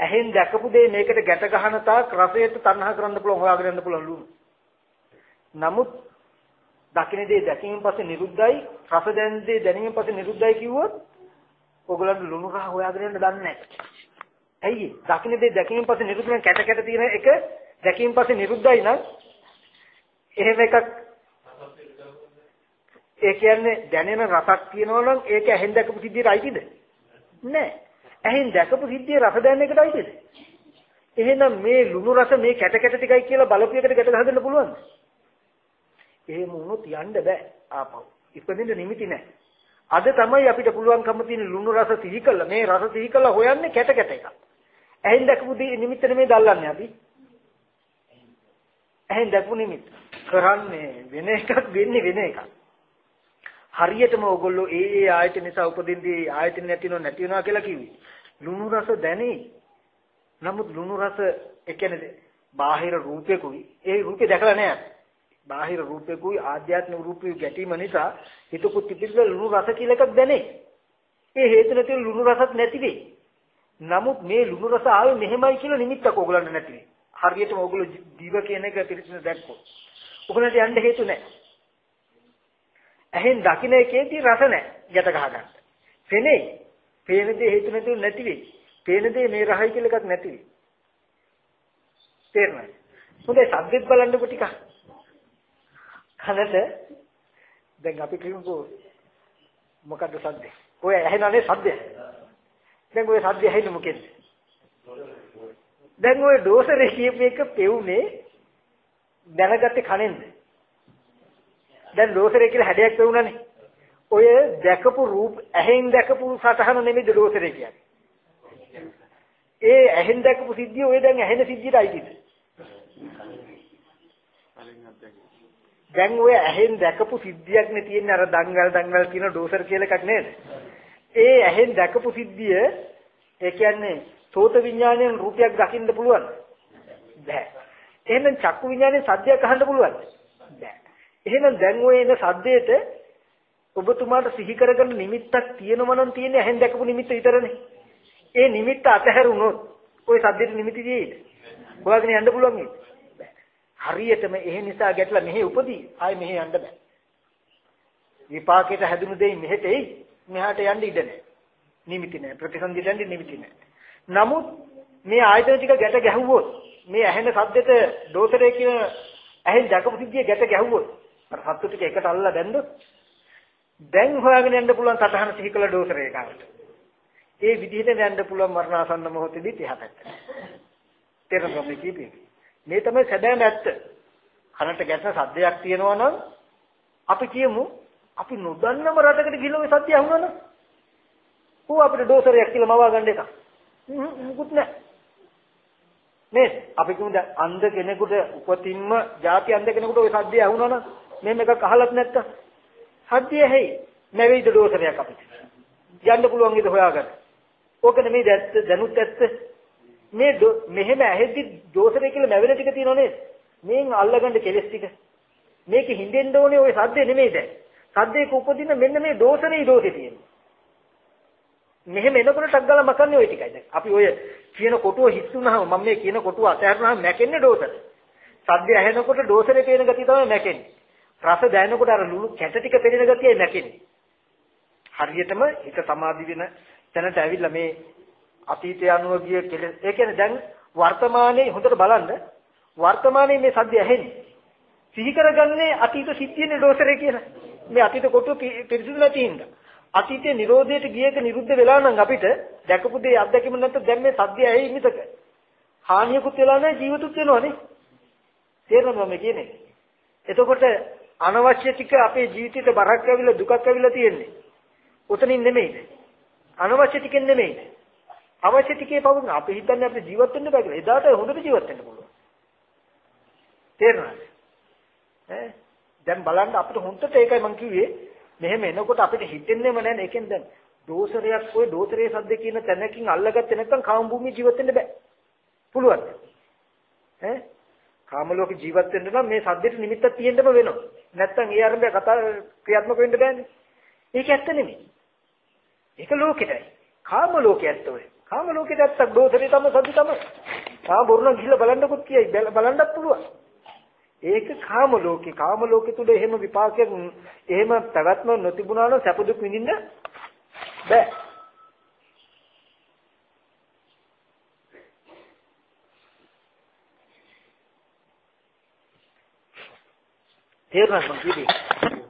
ඇහෙන් දැකපු දේ මේකට ගැට ගන්න තාක් රසයට තණ්හා කරන්න පුළුවන් හොයාගෙන යන්න පුළුවන් ලුණු. නමුත් දකින්න දේ දැකීමෙන් පස්සේ නිරුද්ධයි රස දැනෙන දේ දැනීමෙන් පස්සේ නිරුද්ධයි කිව්වොත් ඔයගොල්ලන්ට ලුණු රහ හොයාගෙන යන්න දන්නේ නැහැ. ඇයි? දකින්න දේ දැකීමෙන් පස්සේ නිරුද්ධ වෙන කැට කැට තියෙන එක දැකීමෙන් පස්සේ නිරුද්ධයි නම් එහෙම එකක් ඒ කියන්නේ දැනෙන රසක් තියෙනවා නම් ඒක ඇහෙන් දැකපු සිද්ධියට අයිතිද? නෑ. ඇහෙන් දැකපු සිද්ධියේ රස දැනෙන එකට අයිතිද? එහෙනම් මේ ලුණු රස මේ කැට කැට ටිකයි කියලා බලපියකට ගැට ගහන්න පුළුවන්ද? එහෙම වුණොත් යන්න බෑ ආපහු. ඉපදෙන්න නිමිති නෑ. අද තමයි අපිට පුළුවන්කම තියෙන ලුණු රස සිහි කළා මේ රස සිහි කළා හොයන්නේ කැට කැට එක. ඇහෙන් දැකපු නිමිත්ත නෙමෙයි දල්ලන්නේ අපි. ඇහෙන් දැකපු නිමිත්ත. කරන්නේ වෙන එකක් වෙන්නේ වෙන එකක්. හරියටම ඕගොල්ලෝ ඒ ඒ ආයතන නිසා උපදින්නේ ආයතන නැතිනව නැති වෙනවා කියලා කිව්වේ. ලුණු රස දැනේ. නමුත් ලුණු රස ඒ කියන්නේ බාහිර රූපේකුයි ඒ රූපේ දැකලා නැහැ. බාහිර රූපේකුයි ආධ්‍යාත්මික රූපේ ගැටීම නිසා හිතකු තිබිච්ච ලුණු රස කියලා එකක් දැනේ. ඒ හේතු නැති ලුණු රසත් නැති වෙයි. නමුත් මේ ලුණු රස ආවේ මෙහෙමයි කියලා නිමිත්තක් ඕගලන්ට නැති වෙයි. හරියටම ඕගොල්ලෝ දිව කියන එක පිළිසින දැක්කොත්. ඔයගලන්ට යන්න හේතු නැහැ. ඇහෙන් දකින්න එකේදී රස නැහැ. ගැට ගහ ගන්න. පෙනේ. පේන දේ හේතු නැතුව නැති වෙයි. පේන දේ මේ රහයි කියලා එකක් නැති වෙයි. තේරුණාද? හොඳයි සද්දෙත් බලන්නකො ටිකක්. කනට දැන් අපි කියමුකෝ මොකද්ද සද්දේ? ඔය ඇහෙනනේ සද්දේ. දැන් ඔය සද්දේ ඇහෙන්නේ මොකෙන්ද? දැන් ওই ඩෝසරේ කියපු එක පෙවුනේ දැනගත්තේ කනෙන්ද? දැන් ඩෝසරේ කියලා හැඩයක් පෙවුනනේ. ඔය දැකපු රූප ඇහෙන් දැකපු සතහන නෙමෙයි ඩෝසරේ කියන්නේ. ඒ ඇහෙන් දැකපු සිද්ධිය ඔය දැන් ඇහෙන සිද්ධියට අයිතිද? දැන් ඔය ඇහෙන් දැකපු සිද්ධියක් නේ තියෙන්නේ අර දංගල් දංගල් කියන ඩෝසර් කියලා එකක් නේද? ඒ ඇහෙන් දැකපු සිද්ධිය ඒ කියන්නේ සෝත විඥාණයෙන් රූපයක් දකින්න පුළුවන්. බෑ. එහෙනම් චක්කු විඥාණයෙන් සද්දයක් අහන්න පුළුවන්. බෑ. එහෙනම් දැන් ඔය එන සද්දේට ඔබතුමාට සිහි කරගන්න නිමිත්තක් තියෙනවා නම් තියෙන්නේ ඇහෙන් දැකපු නිමිත්ත විතරනේ. ඒ නිමිත්ත අතහැරුණොත් ওই සද්දෙට නිමිති දෙයිද? හොයාගෙන යන්න පුළුවන් නේද? හරියටම එහෙ නිසා ගැටලා මෙහෙ උපදී ආයි මෙහෙ යන්න බෑ. විපාකයට හැදුණු දෙයි මෙහෙට එයි මෙහාට යන්න ඉඩ නැහැ. නිමිති නැහැ. ප්‍රතිසන්දියට යන්න නිමිති නැහැ. නමුත් මේ ආයතන ටික ගැට ගැහුවොත් මේ ඇහෙන සද්දෙට දෝතරේ කියන ඇහෙන් දැකපු සිද්ධිය ගැට ගැහුවොත් අර සත්තු ටික එකට අල්ලලා දැන්දොත් දැන් හොයාගෙන යන්න පුළුවන් සතහන සිහි කළ දෝතරේ කාට. ඒ විදිහට යන්න පුළුවන් මරණාසන්න මොහොතේදී එහා පැත්තට. තේරෙනවද මේ කීපේ? මේ තමයි සැබෑම ඇත්ත. කනට ගැටෙන සද්දයක් තියෙනවා නම් අපි කියමු අපි නොදන්නම රටකට ගිහලා ওই සද්දය අහුනනම් ඌ අපිට ඩෝසරයක් කියලා මවා ගන්න එක. මුකුත් නැහැ. මේ අපි කියමු දැන් අන්ධ කෙනෙකුට උපතින්ම ಜಾති අන්ධ කෙනෙකුට ওই සද්දය අහුනනම් මේ මේක අහලත් නැත්තම් සද්දය ඇහි නැවේද ඩෝසරයක් අපිට. යන්න පුළුවන් ඉද හොයාගන්න. ඕක නෙමෙයි දැත්ත දැනුත් ඇත්ත මේ මෙහෙම ඇහෙද්දි ඩෝසරය කියලා නැවෙන ටික තියෙනව නේද? මේන් අල්ලගන්න කෙලස් ටික. මේක හින්දෙන්න ඕනේ ওই සද්දේ නෙමෙයි දැන්. සද්දේක උපදින මෙන්න මේ දෝෂනේ දෝෂේ තියෙනවා. මෙහෙම එනකොට ටක් ගාලා මකන්නේ ওই ටිකයි දැන්. අපි ඔය කියන කොටුව හිස් වුණාම මම මේ කියන කොටුව අතහැරුණාම මැකෙන්නේ දෝෂර. සද්ද ඇහෙනකොට දෝෂරේ පේන ගතිය තමයි මැකෙන්නේ. රස දැනෙනකොට අර ලුණු කැට ටික පේන ගතියයි මැකෙන්නේ. හරියටම හිත සමාධි වෙන තැනට ඇවිල්ලා මේ අතීතය අනුව ගිය කෙලෙස් ඒ කියන්නේ දැන් වර්තමානයේ හොඳට බලන්න වර්තමානයේ මේ සද්ද ඇහෙන්නේ සිහි කරගන්නේ අතීත සිද්ධියනේ දෝෂරේ කියලා. මේ අතීත කොටුව පිරිසිදු නැති හින්දා. අතීතයේ Nirodheට ගියක නිරුද්ධ වෙලා නම් අපිට දැකපු දේ අත්දැකීම නැත්නම් දැන් මේ සද්දය ඇහි මිසක හානියකුත් වෙලා නැහැ ජීවිතුත් වෙනවනේ. තේරෙනවද මේ කියන්නේ? එතකොට අනවශ්‍ය ටික අපේ ජීවිතේට බරක් ඇවිල්ලා දුකක් ඇවිල්ලා තියෙන්නේ. උතනින් නෙමෙයි. අනවශ්‍ය ටිකෙන් නෙමෙයි. අවශ්‍ය ටිකේ පවුන අපි හිතන්නේ අපිට ජීවත් වෙන්න බෑ කියලා. එදාට හොඳට ජීවත් වෙන්න පුළුවන්. තේරෙනවද? ඈ? දැන් බලන්න අපිට හොඳට ඒකයි මම කිව්වේ. මෙහෙම එනකොට අපිට හිතෙන්නේම නැහැ ඒකෙන් දැන් දෝසරයක් ওই දෝතරේ සද්ද කියන තැනකින් අල්ලගත්තේ නැත්නම් කාම භූමියේ ජීවත් වෙන්න බෑ. පුළුවන් ඈ? කාම ලෝකේ ජීවත් වෙන්න නම් මේ සද්දෙට නිමිත්තක් තියෙන්නම වෙනවා. නැත්නම් ඒ ආරම්භය කතා ක්‍රියාත්මක වෙන්න බෑනේ. ඒක ඇත්ත නෙමෙයි. ඒක ලෝකෙටයි. කාම ලෝකේ ඇත්ත ඔය. කාම ලෝකෙට ඇත්තක් දෝසරේ තම සද්ද තමයි කාම බොරුණ ගිහිල්ලා බලන්නකොත් කියයි. බලන්නත් පුළුවන්. ඒක කාම ලෝකේ කාම ලෝකෙ තුල එහෙම විපාකයක් එහෙම පැවැත්ම නොතිබුණා නම් සැප දුක් විඳින්න බෑ. තේරුණාද මම කිව්වේ